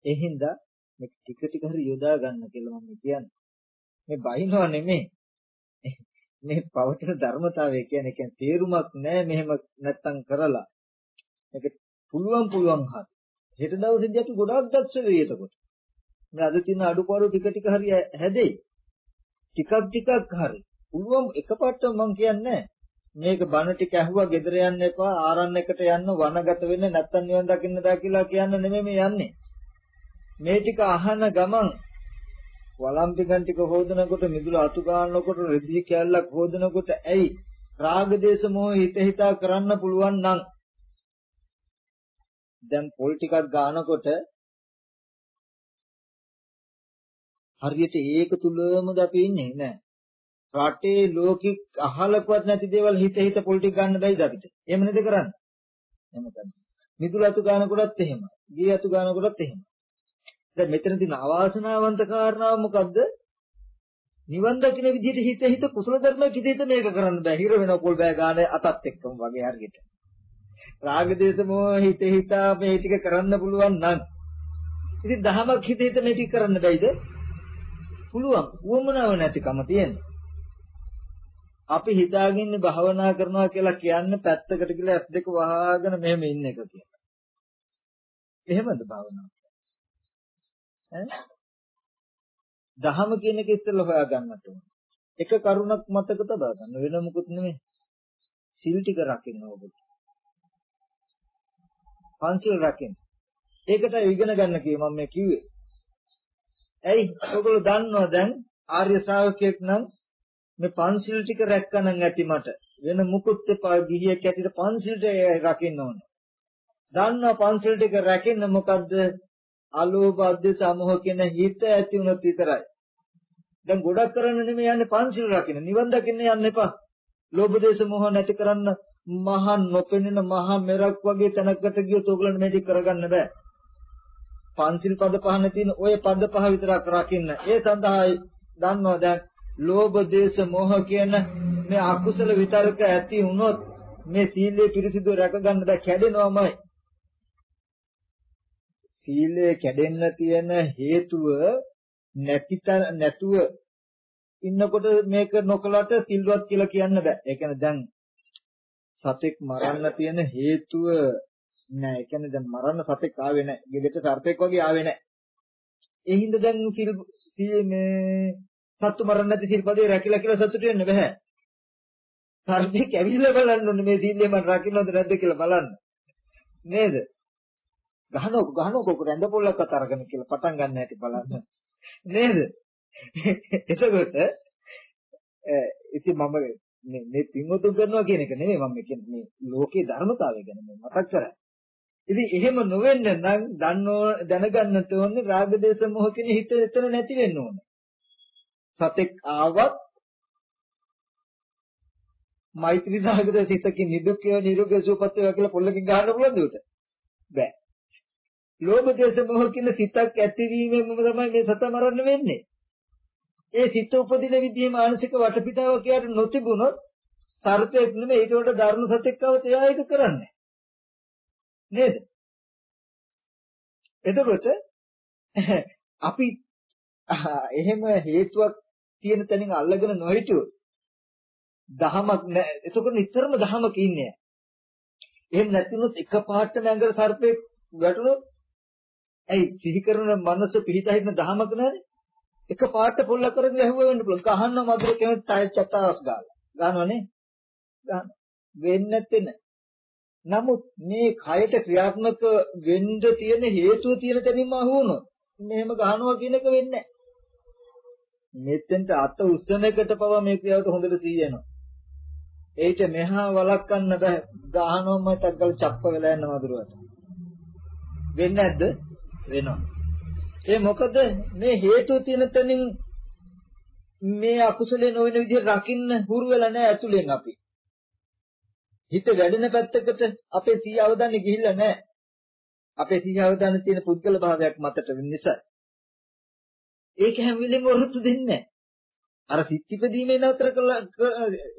ඒ හින්දා මේ ටික ටික හරි යොදා ගන්න කියලා මම කියන්නේ. මේ බයිනව නෙමෙයි. මේ පවතින ධර්මතාවය කියන්නේ කියන්නේ තේරුමක් නැහැ මෙහෙම නැත්තම් කරලා. මේක පුළුවන් පුළුවන් හරි. හෙට දවසේදී අපි ගොඩාක් දක්ෂ වෙයි එතකොට. මේ අද තියෙන අඩුපාඩු ටික ටික හරි හැදෙයි. ටිකක් ටිකක් හරි. පුළුවන් එකපාරට මම කියන්නේ මේක බණ ටික ඇහුවා ගෙදර යන්න එපා ආරණ්‍යයකට යන්න වනගත වෙන්න නැත්තම් නිවන් දකින්න දා කියලා කියන්න නෙමෙයි මේ යන්නේ. මේ ටික අහන ගමන් වළම්පිකන් ටික හොදනකොට මිදුල අතු ගන්නකොට රෙදි කැල්ලක් හොදනකොට ඇයි? රාග දේශ මොහ හිත හිතා කරන්න පුළුවන් නම්. දැන් පොල් ටිකක් ගන්නකොට හරියට ඒක තුලමද අපි ඉන්නේ? නෑ. රටේ ලෝකෙ අහලකවත් නැති දේවල් හිත හිත පොල් ටික ගන්න බැයිද අපිට? එහෙම නේද කරන්නේ? එහෙම කරන්නේ මිදුල අතු ගන්නකොටත් එහෙම ගේ අතු ගන්නකොටත් එහෙම දැන් මෙතන තියෙන අවාසනාවන්ත කාරණාව මොකද්ද? නිවන් දකින්න විදිහට හිත හිත කුසල ධර්ම හිත හිත මේක කරන්න බෑ. හිර වෙන පොල් බෑ ගන්න අතත් එක්කම වගේ හරියට. රාග දේශ මොහ හිත හිත මේ ටික කරන්න පුළුවන් නම් ඉතින් දහමක් හිත හිත මේ ටික කරන්න බැයිද? පුළුවන්. උවමනාව නැතිකම තියෙන්නේ. අපි හිතාගෙන භාවනා කරනවා කියලා කියන්නේ පැත්තකට ගිහලා ඇස් දෙක වහගෙන මෙහෙම ඉන්න එක කියලා. එහෙමද භාවනාව? දහම කියන එක ඉස්සෙල්ලා හොයා ගන්නට ඕන. එක කරුණක් මතක තබා ගන්න වෙන මොකුත් නෙමෙයි. සිල් ටික රකින්න ඕනේ. පංචිල් රකින්න. ඒකට ඉගෙන ගන්න කිව්ව මම මේ කිව්වේ. ඇයි? ඔයගොල්ලෝ දන්නවා දැන් ආර්ය ශ්‍රාවකයෙක් නම් මේ පංචිල් ටික රැක්කනම් ඇති මට. වෙන මුකුත් එපා ගිහියෙක් ඇටියට පංචිල්ට රකින්න ඕනේ. දන්නවා පංචිල් ටික රැකෙන්න මොකද්ද? අලෝභ අධ්‍යස අමෝහ කියන හිත ඇති වුණොත් විතරයි. දැන් ගොඩක් කරන්න නෙමෙයි යන්නේ පංචිල් රකින්න. නිවන් දකින්න යන්න එපා. ලෝභ දේශ මොහ නැති කරන්න මහා නොපෙනෙන මහා මෙරක් වගේ තැනකට ගියොත් ඕගලන්ට මේක කරගන්න බෑ. පංචිල් පද පහන තියෙන ওই පද පහ විතරක් රකින්න. ඒ සඳහායි දන්නවා දැන් ලෝභ දේශ මොහ කියන මේ අකුසල විතරක ඇති වුණොත් මේ සීලය පිරිසිදු රැක ගන්න බෑ කැඩෙනවමයි. සීලය කැඩෙන්න තියෙන හේතුව නැති නැතුව ඉන්නකොට මේක නොකලට සිල්වත් කියලා කියන්න බෑ. ඒ කියන්නේ දැන් සතෙක් මරන්න තියෙන හේතුව නෑ. ඒ කියන්නේ දැන් මරන්න සතෙක් ආවේ නෑ. ගෙදරට සර්පෙක් වගේ ආවේ නෑ. ඒ හින්දා දැන් සිල් මේ සත්තු මරන්න නැති සිල්පදේ රැකිලා කියලා සතුටු වෙන්න බෑ. සර්පෙක් ඇවිල්ලා බලන්න ඕනේ මේ සීලය මම රකින්නවද නැද්ද කියලා බලන්න. නේද? ගහනකො ගහනකො රැඳ පොල්ලක්වත් අරගෙන කියලා පටන් ගන්න හැටි බලන්න. නේද? එතකොට ඉතින් මම මේ මේ පින්වතුන් කරනවා කියන එක නෙමෙයි මම කියන්නේ මේ ලෝකේ ධර්මතාවය ගැන මතක් කරන්නේ. ඉතින් එහෙම නොවෙන්න නම් දන්නෝ දැනගන්නට ඕනේ රාග දේශ මොහ කියන හිත එතන නැති වෙන්න ඕනේ. සතෙක් ආවත් මෛත්‍රී සාගත සිතකින් නිදුක්කය නිරෝගී සුවපත් වේවා කියලා පොල්ලකින් ගහන්න පුළුවන්ද උට? බෑ. ලෝභ දේශ මොහ කියන සිතක් ඇතිවීමෙන්ම තමයි මේ සත මරන්න වෙන්නේ. ඒ සිත උපදින විදිහේ මානසික වටපිටාව කියට නොතිබුණොත් සර්පයෙක් නෙමෙයි ඊට වඩා ධර්ම සත්‍යකවත එයා ඒක කරන්නේ. නේද? එතකොට අපි එහෙම හේතුවක් තියෙන තැනින් අල්ලගෙන නොහිටියොත් දහමක් නෑ. එතකොට නිතරම දහමක ඉන්නේ. එහෙම නැතිනොත් එකපාරට නැංගර සර්පෙක් වැටුනොත් ඇයි සිහි කරන මනස පිහිටා හිටින දහමක නෑනේ. එකපාරට පොල්ල කරගෙන ඇහුව වෙන්න පුළුවන්. කහන්න මధుර කෙනෙක් ටයර් චටාස් ගාලා. ගන්නවනේ. ගන්න. වෙන්නේ නැත්තේ නෑ. නමුත් මේ කයට ක්‍රියාත්මක වෙන්න තියෙන හේතුව තියෙන තැනින්ම අහුවුනොත් මෙහෙම ගහනවා කියන එක වෙන්නේ නැහැ. මෙතෙන්ට අත උස්සන එකට පවා මේ ක්‍රියාවට හොඳට සීයනවා. ඒිට මෙහා වළක්වන්න බෑ. ගහනවම ටක්කල් චප්ප වෙලා යන වදුරුවට. වෙන්නේ නැද්ද? වෙනවා. ඒ මොකද මේ හේතුව තියෙන තැනින් මේ අකුසලේ නොවන විදිහට රකින්න හුරු වෙලා නැහැ ඇතුලෙන් අපි. හිත වැඩෙන පැත්තකට අපේ සීය අවධානය ගිහිල්ලා නැහැ. අපේ සීය අවධානය තියෙන පුද්ගල භාවයක් මතට වෙන නිසා. ඒක හැම වෙලෙම වරුත්තු දෙන්නේ අර සිත් ඉපදීමේ නතර කළා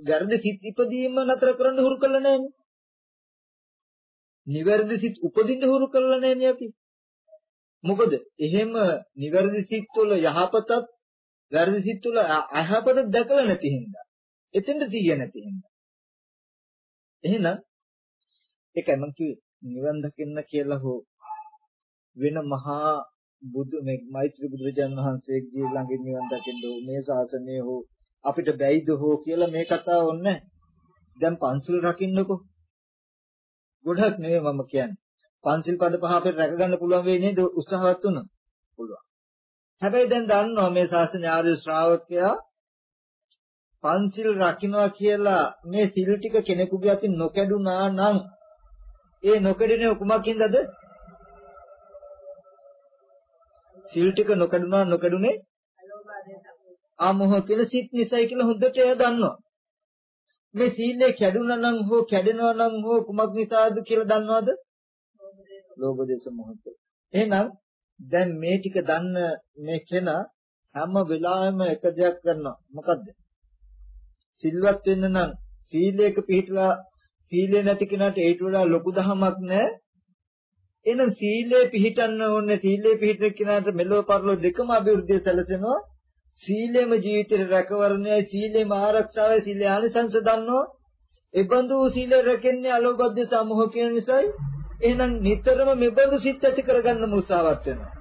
වැරදි සිත් ඉපදීම නතර කරන්න හුරු කළා නෑනේ. නිවැරදි සිත් උපදින්න හුරු කළා නෑනේ අපි. මොකද එහෙම නිවැරදි සිත් තුළ යහපතත් වැරදි සිත් තුළ අයහපතත් දැකලා නැති හින්දා. එතෙන්ද සිහිය නැති හින්දා. එහෙනම් ඒකයි මම කිව්වේ නිවන් දකින්න කියලා හෝ වෙන මහා බුදු මේ මෛත්‍රී බුදුරජාණන් වහන්සේගේ ළඟින් නිවන් දකින්න ඕ මේ ශාසනය හෝ අපිට බැයිද හෝ කියලා මේ කතාව ඕනේ දැන් පන්සල් රකින්නකෝ ගොඩක් නෙවෙයි මම කියන්නේ පන්සිල් පද පහ අපිට රැක ගන්න පුළුවන් වෙයි නේද? උත්සාහවත් වුණොත්. පුළුවන්. හැබැයි දැන් දන්නවා මේ ශාසන ආර්ය ශ්‍රාවකයා පන්සිල් රකින්නවා කියලා මේ සිල් ටික කෙනෙකුගේ අතින් නොකැඩුනා නම් ඒ නොකැඩෙන කුමකින්දද සිල් ටික නොකැඩුනා නොකැඩුනේ ආමෝහ කියලා සිත් නිසයි කියලා හොඳට එයා දන්නවා. මේ සීලේ කැඩුනා නම් හෝ කැඩෙනවා නම් හෝ කුමක් නිසාද කියලා දන්නවද? ලෝභ දේශ මොහොත එහෙනම් දැන් මේ ටික දන්න මේ කෙනා හැම වෙලාවෙම එක දෙයක් කරනවා මොකද්ද සිල්වත් වෙන්න නම් සීලයක පිළිපදලා සීලේ නැති කෙනාට ඒට වඩා ලොකු දහමක් නැහැ. එහෙනම් සීලේ පිළිපදන්න ඕනේ සීලේ පිළිපදින කෙනාට මෙලොව පරලොව දෙකම අභිවෘද්ධිය සැලසෙනවා. සීලේම ජීවිතේ රැකවරණයයි සීලේම ආරක්ෂාවයි සීලේ ආනිසංස දන්නවා. ඒබඳු සීල රැකෙන්නේ අලෝභද්ද සමෝහ කියන නිසායි. එහෙනම් නිතරම මෙබඳු සිත් ඇති කරගන්න උත්සාහවත් වෙනවා.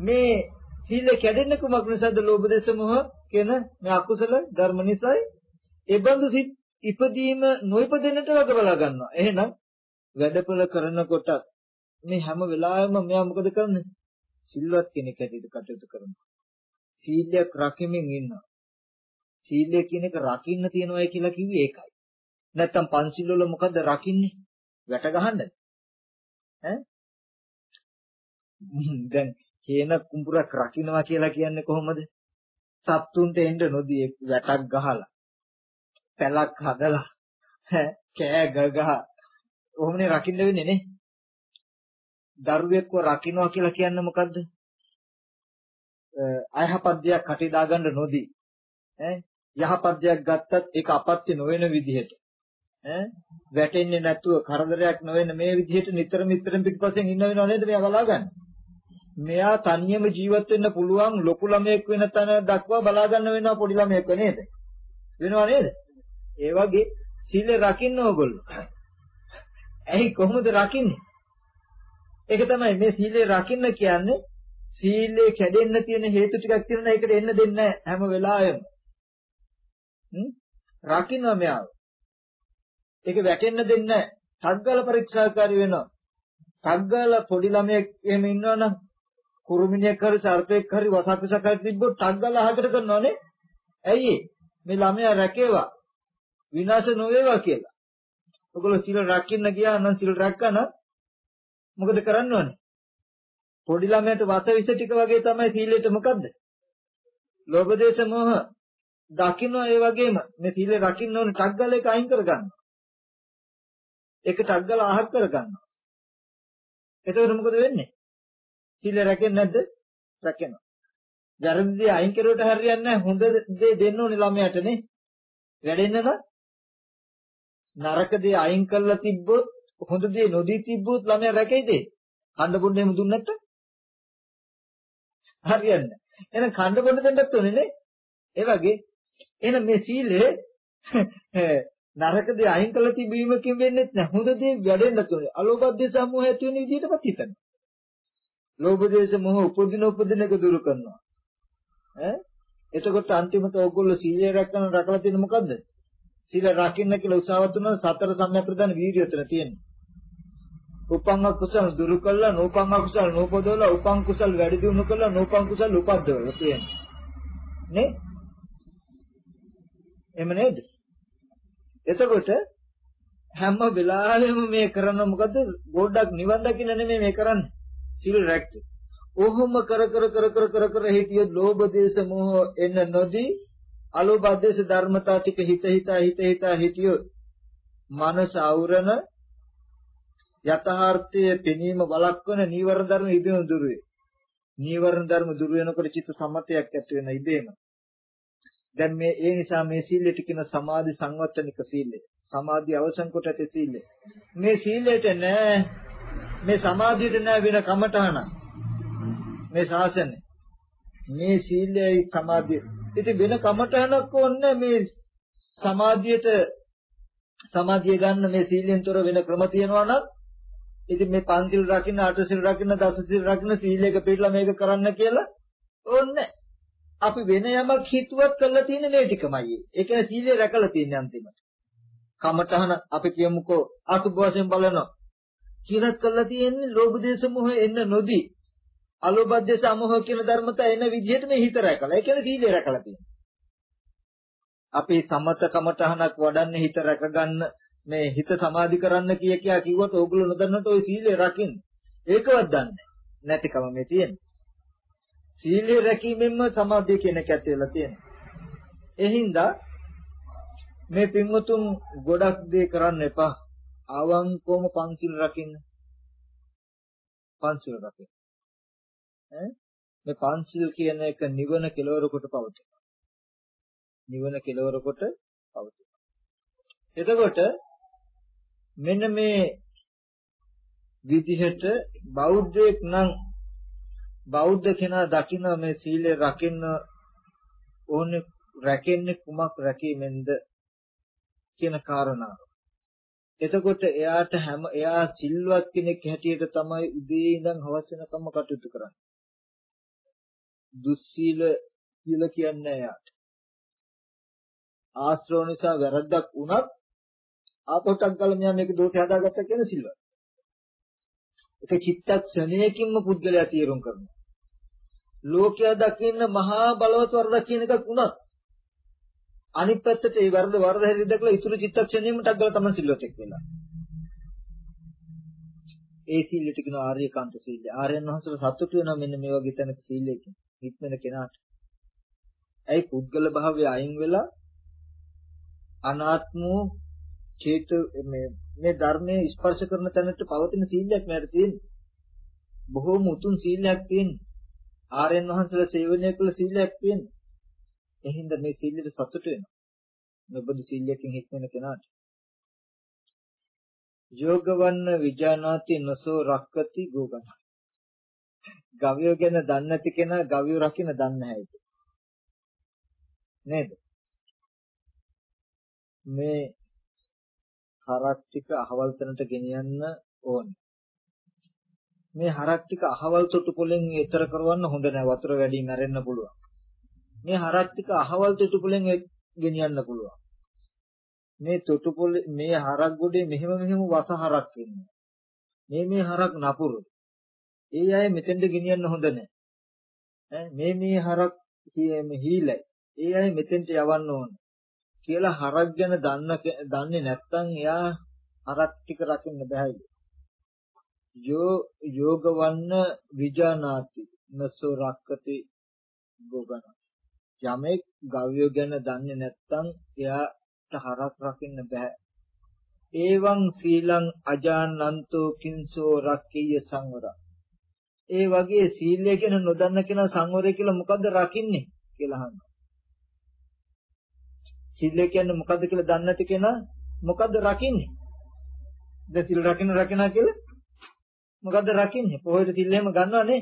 මේ සීල කැඩෙන්න කුමක් නිසාද ලෝභ දේශ මොහ කියන මේ අකුසල ධර්ම නිසායි ඒ බඳු සිත් ඉපදීම නොඉපදෙන්නට වග බලා ගන්නවා. එහෙනම් වැඩපොළ කරනකොට මේ හැම වෙලාවෙම මෙයා මොකද කරන්නේ? සිල්වත් කෙනෙක් හැටියට කටයුතු කරනවා. සීලයක් රකිමින් ඉන්නවා. සීලය කියන එක රකින්න තියනවායි කියලා කිව්වේ ඒකයි. නැත්තම් පන්සිල් වල මොකද්ද රකින්නේ? වැට ගහන්නද? ඈ? දැන් හේන කුඹුරක් රකින්නවා කියලා කියන්නේ කොහොමද? සත්තුන්ට එන්න නොදී වැටක් ගහලා පැලක් හදලා කෑ ගගහ ඔහොමනේ රකින්න වෙන්නේ නේ දරුවෙක්ව රකින්නවා කියලා කියන්නේ මොකද්ද අයහපත් දෙයක් කටේ දාගන්න නොදී ඈ යහපත් දෙයක් ගත්තත් ඒක අපත්‍ය නොවන විදිහට ඈ වැටෙන්නේ නැතුව කරදරයක් නොවන මේ විදිහට නිතර නිතරම පිටපස්සෙන් ඉන්න වෙනව නේද මෙයා බලාගන්න මෙයා තනියම ජීවත් වෙන්න පුළුවන් ලොකු ළමයෙක් වෙන තැන දක්වා බලා ගන්න වෙනවා පොඩි ළමයෙක් නේද? වෙනව නේද? ඒ වගේ සීල රකින්න ඕගොල්ලෝ. ඇයි කොහොමද රකින්නේ? ඒක තමයි මේ සීලය රකින්න කියන්නේ සීලේ කැඩෙන්න තියෙන හේතු ටිකක් තියෙනවා ඒකට එන්න දෙන්නේ හැම වෙලාවෙම. හ්ම් රකින්න මෙයාව. ඒක වැටෙන්න දෙන්නේ නැහැ. ටග්ගල පරීක්ෂාකාරී වෙනවා. ටග්ගල පොඩි ළමයෙක් එහෙම ඉන්නවනම් කුරුමිනියක් හරි සර්පෙක් හරි වසක්සක් හරි තිබ්බොත් ටග්ගල අහකට කරනවනේ. ඇයි මේ ළමයා රැකේවා විනාශ නොවේවා කියලා. ඔයගොල්ලෝ සිල් රකින්න ගියා නම් සිල් රැක්කන මොකද කරන්න ඕනේ? පොඩි ළමයට වස විස ටික වගේ තමයි සීලෙට මොකද්ද? ලෝභ දේශ මොහ දකින්න ඒ වගේම මේ සීලය රකින්න ඕනේ ටග්ගල එක අයින් කරගන්න. ඒක ටග්ගල අහක් කරගන්න. එතකොට මොකද වෙන්නේ? සීලය රැකෙන්නේ නැද්ද? රැකෙනවා. වැරදි දේ අයින් කරුවට හරියන්නේ නැහැ. හොඳ දේ දෙන්න ඕනේ ළමයාට නේ. වැඩෙන්න නම් නරක දේ අයින් කරලා තිබ්බොත් හොඳ දේ නොදී තිබ්බොත් ළමයා රැකෙයිද? කන්න බොන්න එහෙම දුන්නේ නැත්තම්? හරියන්නේ. එහෙනම් කන්න බොන්න දෙන්නත් ඕනේ නේ. ඒ වගේ එහෙනම් මේ සීලය නරක දේ අයින් කරලා තිබීමකින් වෙන්නේ නැහැ. හොඳ දේ වැඩෙන්න ඕනේ. අලෝභ දේශ සමූහය ඇති වෙන විදිහටපත් හිතන්න. ලෝභ දේශ මොහ උපදින උපදින එක දුරු කරනවා. ඈ එතකොට අන්තිමට ඕගොල්ලෝ සීලය රැකගෙන රැකලා තියෙන මොකද්ද? සීල රකින්න කියලා උත්සාහවත් වුණා සතර සම්‍යක් ප්‍රදාන වීර්යය උතර තියෙනවා. උපංග කුසල දුරු කළා නූපංග කුසල නූපදවලා උපං කුසල වැඩි දියුණු කළා නූපං කුසල උපද්දවලා තියෙනවා. නේ? එහෙම නේද? එතකොට හැම වෙලාවෙම මේ කරන මොකද ගොඩක් නිවන් දකින්න නෙමෙයි මේ කරන්නේ. සීල රැක්කේ. ඔහොම කර කර කර කර කර කර හිටියොත් ලෝභ දේශ මොහ එන්න නොදී අලෝභ දේශ ධර්මතා ටික හිත හිතා හිත හිතා හිටියොත් මනස අවරණ යථාර්ථයේ පෙනීම වළක්වන නීවරණ ධර්ම ඉදෙන දුර වේ. නීවරණ ධර්ම දුර වෙනකොට චිත්ත සමතයක් ඇති වෙන ඉබේම. දැන් මේ ඒ නිසා මේ සීලයට කියන සමාධි සංවත්තනික සීලය. සමාධිය අවසන් කොට ඇති සීලය. මේ සීලයට නෑ මේ සමාධියට නෑ වෙන කමඨහන. මේ ශාසනය. මේ සීලයයි සමාධිය. ඉතින් වෙන කමඨහනක් ඕනේ මේ සමාධියට සමාධිය ගන්න මේ සීලෙන් තොර වෙන ක්‍රම තියනවා නම් ඉතින් මේ පංචිල් රකින්න අටසිල් රකින්න දසසිල් රකින්න සීලයක පිළිලා මේක කරන්න කියලා ඕනේ අපි වෙන යමක් හිතුවත් කරලා තියෙන මේ ටිකමයි. ඒ කියන්නේ සීලය රැකලා තියෙන අන්තිමට. කමඨහන අපි කියමුකෝ අසුබ වශයෙන් බලනවා. කියනත් කරලා තියෙන්නේ ලෝභ දේශ මොහ එන්න නොදී. අලෝභ දේශ අමෝහ කියන ධර්මතා එන විදිහට මේ හිත රැකලා. ඒ කියන්නේ සීලය රැකලා තියෙනවා. අපි සමත කමඨහනක් වඩන්නේ හිත රැකගන්න මේ හිත සමාධි කරන්න කිය කියා කිව්වට ඕගොල්ලෝ නොදන්නට ওই සීලය රකින්න. ඒකවත් දන්නේ නැතිකම මේ තියෙන්නේ. සීලය රැකීමෙන්ම සමාධිය කියන එක ඇති වෙලා තියෙනවා. ඒ හින්දා මේ පින්වතුන් ගොඩක් දේ කරන්න එපා. අවංකවම පංචිල් රකින්න. පංචිල් රකින්න. ඈ මේ පංචිල් කියන එක නිවන කෙලවර කොට පවතින. නිවන කෙලවර කොට පවතින. එතකොට මෙන්න මේ විදිහට බෞද්ධයෙක් නම් බෞද්ධ කෙනා දකින්න මේ සීලය රකින්න ඕනේ රැකෙන්නේ කුමක් රැකීමෙන්ද කියන කාරණාව. එතකොට එයාට හැම එයා සිල්වත් කෙනෙක් හැටියට තමයි උදේ ඉඳන් හවස වෙනකම්ම කටයුතු කරන්නේ. දුස්සීල කියලා කියන්නේ එයාට. ආශ්‍රව නිසා වැරද්දක් වුණත් ආපොටක් ගාලා මෙයා මේක දෝෂය හදාගත්තා කියන සිල්වත්. ඒක චිත්තක්ෂණයකින්ම පුද්ගලයා තීරුම් කරනවා. ලෝකයා දකින්න මහා බලවත් වරදක් කියන එකක් වුණත් අනිත් පැත්තට ඒ වරද වරද හැටි දැකලා ඉතුරු චිත්තක්ෂණයෙම ටග්ගල තමයි සිල්වතෙක් වෙලා. ඒ සීලයට කියන ආර්යකාන්ත සීලය. ආර්යයන් වහන්සේලා සතුටු වෙනවා මෙන්න මේ වගේ තැනක සීලයකින් හිටවෙන කෙනාට. ඇයි පුද්ගල භාවය අයින් වෙලා අනාත්ම චේත මේ මේ ධර්මයේ ස්පර්ශ කරන තැනට පවතින සීලයක් මට තියෙන්නේ. බොහෝම උතුම් සීලයක් තියෙන්නේ. ආර්යයන් වහන්සේලා සේවනය කළ සීලයක් තියෙන්නේ. එහිඳ මේ සීලෙට සතුට වෙනවා. මෙබඳු සීලයකින් හික්මන කෙනාට. යෝගවන්න විජානාති නසෝ රක්කති ගෝගන. ගවයෝ ගැන දන්නේ නැති කෙනා ගවයෝ රකින්න දන්නේ නැහැ ඒක. නේද? මේ හරක් ටික අහවල් තැනට ගෙනියන්න ඕනේ. මේ හරක් ටික අහවල් තොටු පොලෙන් ඈතර කරවන්න හොඳ නැහැ. වතුර වැඩි මැරෙන්න පුළුවන්. මේ හරක් ටික අහවල් තොටු පොලෙන් ගෙනියන්න පුළුවන්. මේ තොටු පොලේ මේ හරක් ගොඩේ මෙහෙම මෙහෙම වස හරක් ඉන්නේ. මේ මේ හරක් නපුරු. ඒ අය මෙතෙන්ද ගෙනියන්න හොඳ නැහැ. ඈ මේ මේ හරක් හීලයි. ඒ අය මෙතෙන්ට යවන්න ඕන. කියලා හරක් ගැන දන්න දන්නේ නැත්නම් එයා හරක් ටික රකින්න බෑයි. යෝ යෝගවන්න විජානාති නසෝ රක්කති ගෝගන යමෙක් ගව්‍ය ගැන දන්නේ නැත්නම් එයාට හරක් රකින්න බෑ. ඒවං සීලං අජානන්තෝ කිංසෝ රක්කීය සංවර. ඒ වගේ සීලය ගැන නොදන්න කෙනා සංවරය කියලා මොකද්ද රකින්නේ කියලා අහනවා. සීලය කියන්නේ මොකද්ද කියලා දන්නේ නැති කෙනා මොකද්ද රකින්නේ? දැන් සීල රකින්න රකින්නා කියලා මොකද්ද රකින්නේ? පොහොයට සිල් එහෙම ගන්නවනේ.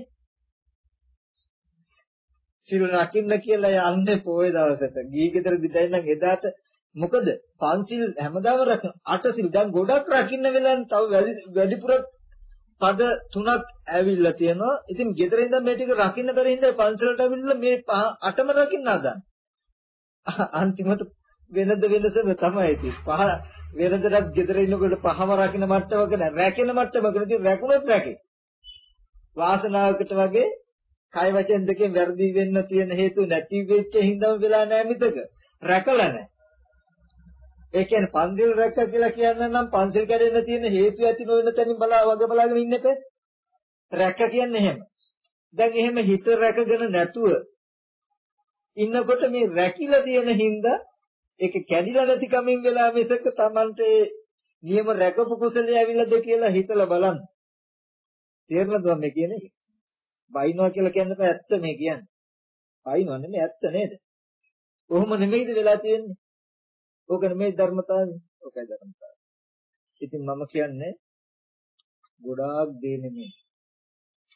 සිල් රකින්න කියලා යන්නේ පොහොය දවසට. ගිහි ගෙදර දිදයි නම් එදාට මොකද පංචිල් හැමදාම රකින්න. අට සිල් දැන් ගොඩක් රකින්න වෙලානේ තව වැඩිපුර පද තුනක් ඇවිල්ලා තියෙනවා. ඉතින් ගෙදර ඉඳන් මේ ටික රකින්න බැරි හින්දා පන්සලට ඇවිල්ලා මේ අටම රකින්න හදන. අන්තිමට වෙනද වෙනසම තමයි ඉතින්. පහ වෙනදටත් ගෙදර ඉන්නකොට පහම රකින්න මට්ටමක නෑ. රැකෙන මට්ටමක නෙදී රැකුණොත් රැකේ. වාසනාවකට වගේ කය වචෙන් දෙකෙන් වැරදි වෙන්න තියෙන හේතු නැති වෙච්ච හින්දාම වෙලා නෑ මිතක රැකලා නෑ. ඒ කියන්නේ පන්සිල් රැක්ක කියලා කියන්න නම් පන්සිල් කැඩෙන්න තියෙන හේතු ඇති නොවන තැනින් බලා වගේ බලාගෙන ඉන්න එපා රැක්ක කියන්නේ එහෙම. දැන් එහෙම හිත රැකගෙන නැතුව ඉන්නකොට මේ රැකිලා තියෙන හින්දා ඒක කැඩිලා නැති කමින් වෙලා මිසක Tamante නියම රැකපු කුසලයේ ඇවිල්ලාද කියලා හිතලා බලන්න. තේරෙනවද මේ කියන්නේ? බයිනවා කියලා කියන්න බෑ ඇත්ත මේ කියන්නේ. බයිනවා නෙමෙයි ඇත්ත නේද? කොහොම නෙමෙයිද වෙලා තියෙන්නේ? ඕක නෙමෙයි ධර්මතාවය. ඕකයි ධර්මතාවය. ඉතින් මම කියන්නේ ගොඩාක් දේ නෙමෙයි.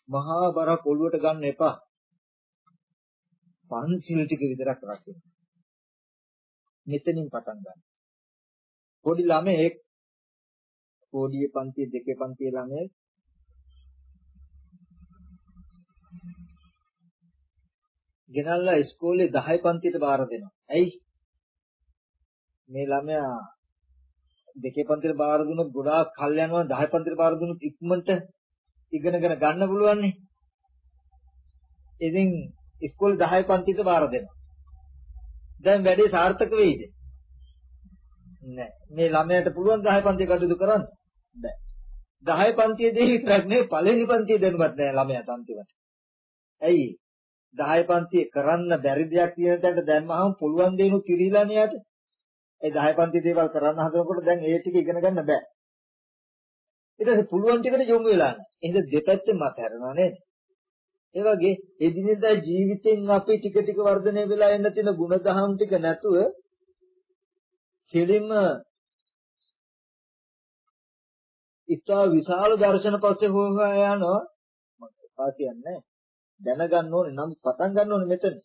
මහා බරක් ඔළුවට ගන්න එපා. පන්සිල් ටික විතරක් රකින්න. මෙතනින් පටන් ගන්න. පොඩි ළමයෙක් පොඩි පන්ති දෙකේ පන්ති ළමයෙක් ගෙනල්ලා ඉස්කෝලේ 10 පන්තියට බාර දෙනවා. ඇයි? මේ ළමයා දෙකේ පන්තියට බාර දුන්නොත් ගොඩාක් කල් යනවා 10 පන්තියට බාර දුන්නොත් ඉක්මනට ඉගෙනගෙන ගන්න පුළුවන් නේ. ඉතින් ඉස්කෝලේ 10 පන්තියට බාර දෙනවා. දැන් වැඩේ සාර්ථක වෙයිද? නෑ. මේ ළමයාට පුළුවන් 10 පන්තිය කටයුතු කරන්න? බෑ. 10 පන්තියේදී විතරක් නෙවෙයි පළවෙනි පන්තියේ දැනුවත් නෑ ළමයාට අන්තිමට. ඇයි? 10 පන්තිය කරන්න බැරි දෙයක් තියෙන තැනට දැම්මහම පුළුවන් දේනු කිරීලානේ යාට. ඒ 10 පන්තිය දේවල් කරන්න හදනකොට දැන් ඒ ටික ඉගෙන ගන්න බෑ. ඊට පස්සේ පුළුවන් ටිකට යොමු වෙලා නැහැ. එහෙනම් දෙපැත්තෙන් මත හැරෙනවා නේද? ඒ වගේ එදිනෙදා ජීවිතෙන් අපි ටික ටික වර්ධනය වෙලා එන්න තියෙන ಗುಣධම් ටික නැතුව කෙලින්ම ඉතා විශාල දර්ශන පස්සේ හොයා යනවා. මම එපා කියන්නේ. දැනගන්න ඕනේ නම් පටන් ගන්න ඕනේ මෙතන.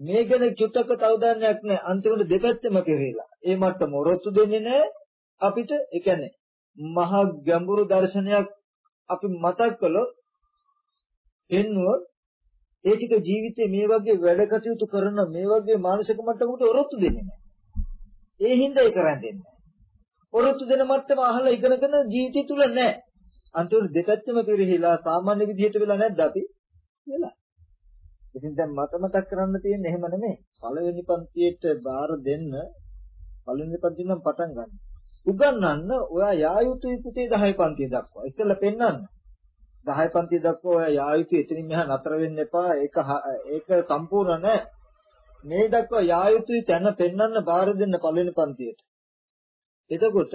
මේ ගැන චුට්ටක තවදාන්නයක් නැහැ අන්තිමට දෙපැත්තම කෙරෙලා. ඒ මට්ටම මොරොත්තු දෙන්නේ නැහැ අපිට. ඒ කියන්නේ මහා ගැඹුරු දර්ශනයක් අපි මතක් කළොත් පෙන්වුවොත් ඒ ටික ජීවිතේ මේ වගේ වැඩ කටයුතු කරන මේ වගේ මානසික මට්ටමකට ඔරොත්තු දෙන්නේ නැහැ. ඒ හින්දා ඒ කරන් දෙන්නේ නැහැ. ඔරොත්තු දෙන මට්ටම අහලා ඉගෙනගෙන ජීවිතය තුල නැහැ. අන්තිමට දෙපැත්තම පිරිහිලා සාමාන්‍ය විදිහට වෙලා නැද්ද අපි? වෙලා. ඉතින් දැන් මට මතක් කරන්න තියෙන්නේ එහෙම නෙමෙයි. පළවෙනි පන්තියට බාර දෙන්න පළවෙනි පන්තියෙන් නම් පටන් ගන්න. උගන්වන්න ඔයා යා යුතුයි පුතේ 10 පන්තිය දක්වා. ඉතින්ලා පෙන්වන්න. 10 පන්තිය දක්වා ඔය යා යුතු එතනින් මෙහා නතර වෙන්න එපා. ඒක ඒක සම්පූර්ණ නැහැ. මේ දක්වා යා යුතුයි තැන පෙන්වන්න බාර දෙන්න පළවෙනි පන්තියට. එතකොට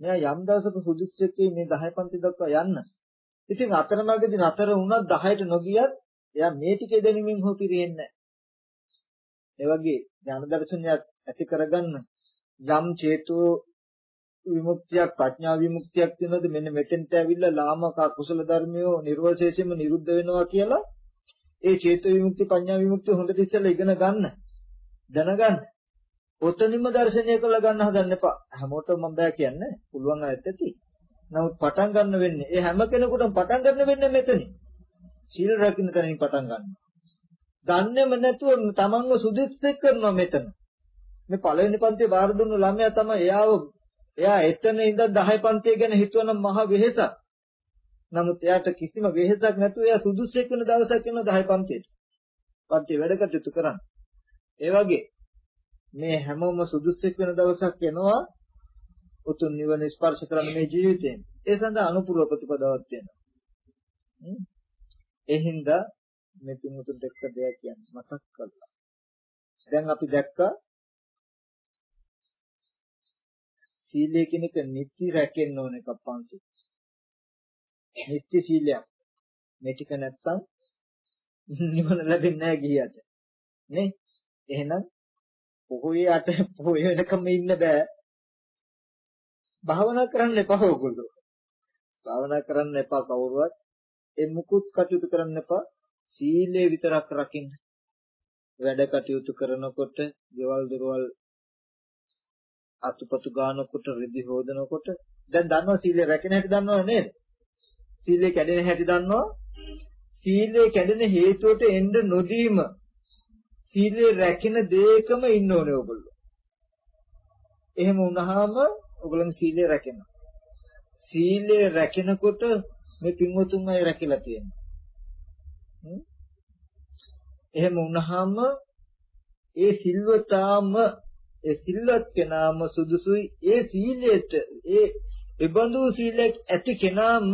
මෙයා යම් දවසක සුදුස්සෙක් මේ 10 පන්ති දක්වා යන්න. ඉතින් අතරමඟදී නතර වුණත් 10ට නොගියත් එයා මේ ටිකේ දැනීමෙන් හෝ පිරෙන්නේ නැහැ. ඒ වගේ ඥාන දර්ශනයක් ඇති කරගන්න යම් චේතෝ විමුක්තියක් ප්‍රඥා විමුක්තියක් තියෙනවද මෙන්න මෙතෙන්ට ඇවිල්ලා ලාමක අකුසල ධර්මියෝ නිර්වශේෂයෙන්ම නිරුද්ධ වෙනවා කියලා ඒ චේතෝ විමුක්ති පඤ්ඤා විමුක්තිය හොඳට ඉස්සෙල්ලා ඉගෙන ගන්න දැනගන්න. ඔතනින්ම දර්ශනය කරලා ගන්න හදන්න එපා. හැමෝටම මම බෑ කියන්නේ. පුළුවන් අයත් ඇති. නමුත් පටන් ගන්න වෙන්නේ ඒ හැම කෙනෙකුටම පටන් ගන්න වෙන්නේ මෙතනින්. සීල රකින්න තැනින් පටන් ගන්න. දන්නේම නැතුව තමන්ව සුදුස්සෙක් කරනවා මෙතන. මේ පළවෙනි පන්තියේ බාර දුන්න ළමයා තමයි එයාව එයා එතන ඉඳන් 10 පන්තිය ගැන හිතුවනම් මහ වෙහෙසක්. නමුත් එයාට කිසිම වෙහෙසක් නැතුව එයා සුදුස්සෙක් වෙන දවසක් වෙනවා 10 පන්තියට. පන්තිය වැඩ කටයුතු කරන්න. ඒ වගේ මේ හැමෝම සුදුස්සෙක් වෙන දවසක් එනවා උතුම් නිවන ස්පර්ශ කරන මේ ජීවිතයෙන්. ඒ සඳහා අනුපූර්ව ප්‍රතිපදාවක් තියෙනවා. ඒ හින්දා මේ තුමුතු දෙක දෙයක් කියන්නේ මතක් කළා. දැන් අපි දැක්කා සීලය කියන එක නිත්‍ය රැකෙන්න ඕන එකක් පංචේ. නිත්‍ය සීලයක්. මේ ටික නැත්තම් නිවන ලැබෙන්නේ නැහැ ගියට. නේ? එහෙනම් පොහොයේ අට පොහොය වෙනකම් ඉන්න බෑ. භාවනා කරන්න එපා ඕගොල්ලෝ. භාවනා කරන්න එපා කවුරුවත්. ඒ මුකුත් කටයුතු කරන්න එපා. සීලය විතරක් රකින්න. වැඩ කටයුතු කරනකොට, ගෙවල් දොරවල් අතුපතු ගන්නකොට රිදි හොදනකොට දැන් දන්නවා සීලය රැකෙන හැටි දන්නව නේද? සීලය කැඩෙන හැටි දන්නවා. සීලය කැඩෙන හේතුවට එන්න නොදීම සීලය රැකෙන දෙයකම ඉන්න ඕනේ ඔයගොල්ලෝ. එහෙම වුණාම ඔයගොල්ලන් සීලය රැකෙනවා. සීලය රැකෙනකොට මේ පින්වතුන් අය රැකිලා තියෙනවා. එහෙම වුණාම ඒ සිල්වතාම ඒ සිල්වත් කෙනාම සුදුසුයි ඒ සීලයට ඒ එබඳු සීලයක් ඇති කෙනාම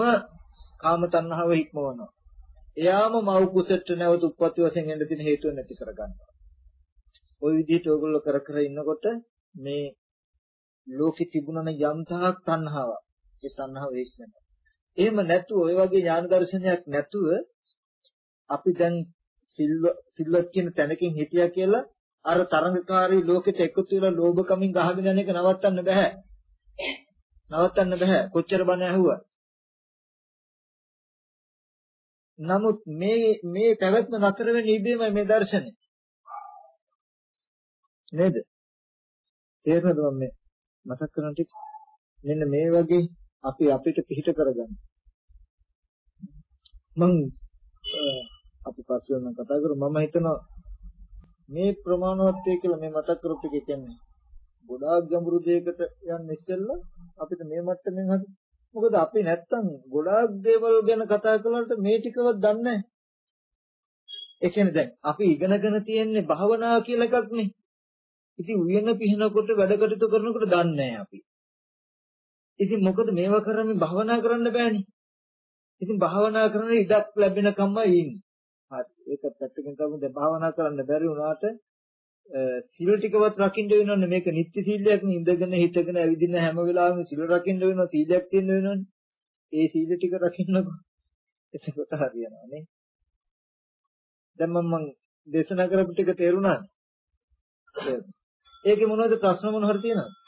කාම තණ්හාව හික්මවනවා. එයාම මව් කුසට නැවත උප්පත්ති වශයෙන් එන්න තියෙන හේතුව නැති කරගන්නවා. ওই විදිහට ඕගොල්ලෝ කර කර ඉන්නකොට මේ ලෝකෙ තිබුණන යම් තාක් තණ්හාවක් ඒ තණ්හාව හික්මනවා. එහෙම නැතුව ওই වගේ ඥාන දර්ශනයක් නැතුව අපි දැන් සිල්වත් කියන තැනකින් හිටියා කියලා අර තරංගකාරී ලෝකෙට එකතු වෙලා ලෝභකමින් ගහගෙන යන එක නවත්තන්න බෑ. නවත්තන්න බෑ. කොච්චර බණ ඇහුවා. නමුත් මේ මේ පැවැත්ම නතර වෙන්නේ ඉබේමයි මේ දර්ශනේ. නේද? තේරෙනවද මම මේ මතක් කරන ටික? මෙන්න මේ වගේ අපි අපිට පිළිහිට කරගන්න. මං අපි පස්සේ නම් කතා කරමු මම හිතනවා මේ ප්‍රමාණවත්ය කියලා මේ මතක් කරපු එක කියන්නේ ගොඩාක් ගැඹුරු දෙයකට යන්න ඉස්සෙල්ලා අපිට මේ මට්ටමින් හරි මොකද අපි නැත්තම් ගොඩාක් දේවල් ගැන කතා කළාට මේ ටිකවත් දන්නේ නැහැ. ඒ කියන්නේ දැන් අපි ඉගෙනගෙන තියෙන්නේ භාවනාව කියලා එකක් නේ. ඉතින් උයන පිහිනකොට වැඩ කටයුතු කරනකොට දන්නේ නැහැ අපි. ඉතින් මොකද මේවා කරන්නේ භාවනා කරන්න බෑනේ. ඉතින් භාවනා කරන ඉඩක් ලැබෙනකම්ම ඉන්නේ. හරි. ඒකත් පැත්තකින් තමයි දැන් භාවනා කරන්න බැරි වුණාට සිල් ටිකවත් රකින්න වෙනවනේ. මේක නිත්‍ය සීලයක් නේ ඉඳගෙන හිටගෙන ඇවිදින හැම වෙලාවෙම සිල් රකින්න වෙනවා සීලයක් තියෙන්න වෙනවනේ. ඒ සීල ටික රකින්නකො එතකොට හරියනවා නේ. දැන් මම මං දේශනා කරපු ටික තේරුණාද? ඒකේ මොනවද ප්‍රශ්න මොන හරි තියෙනවද?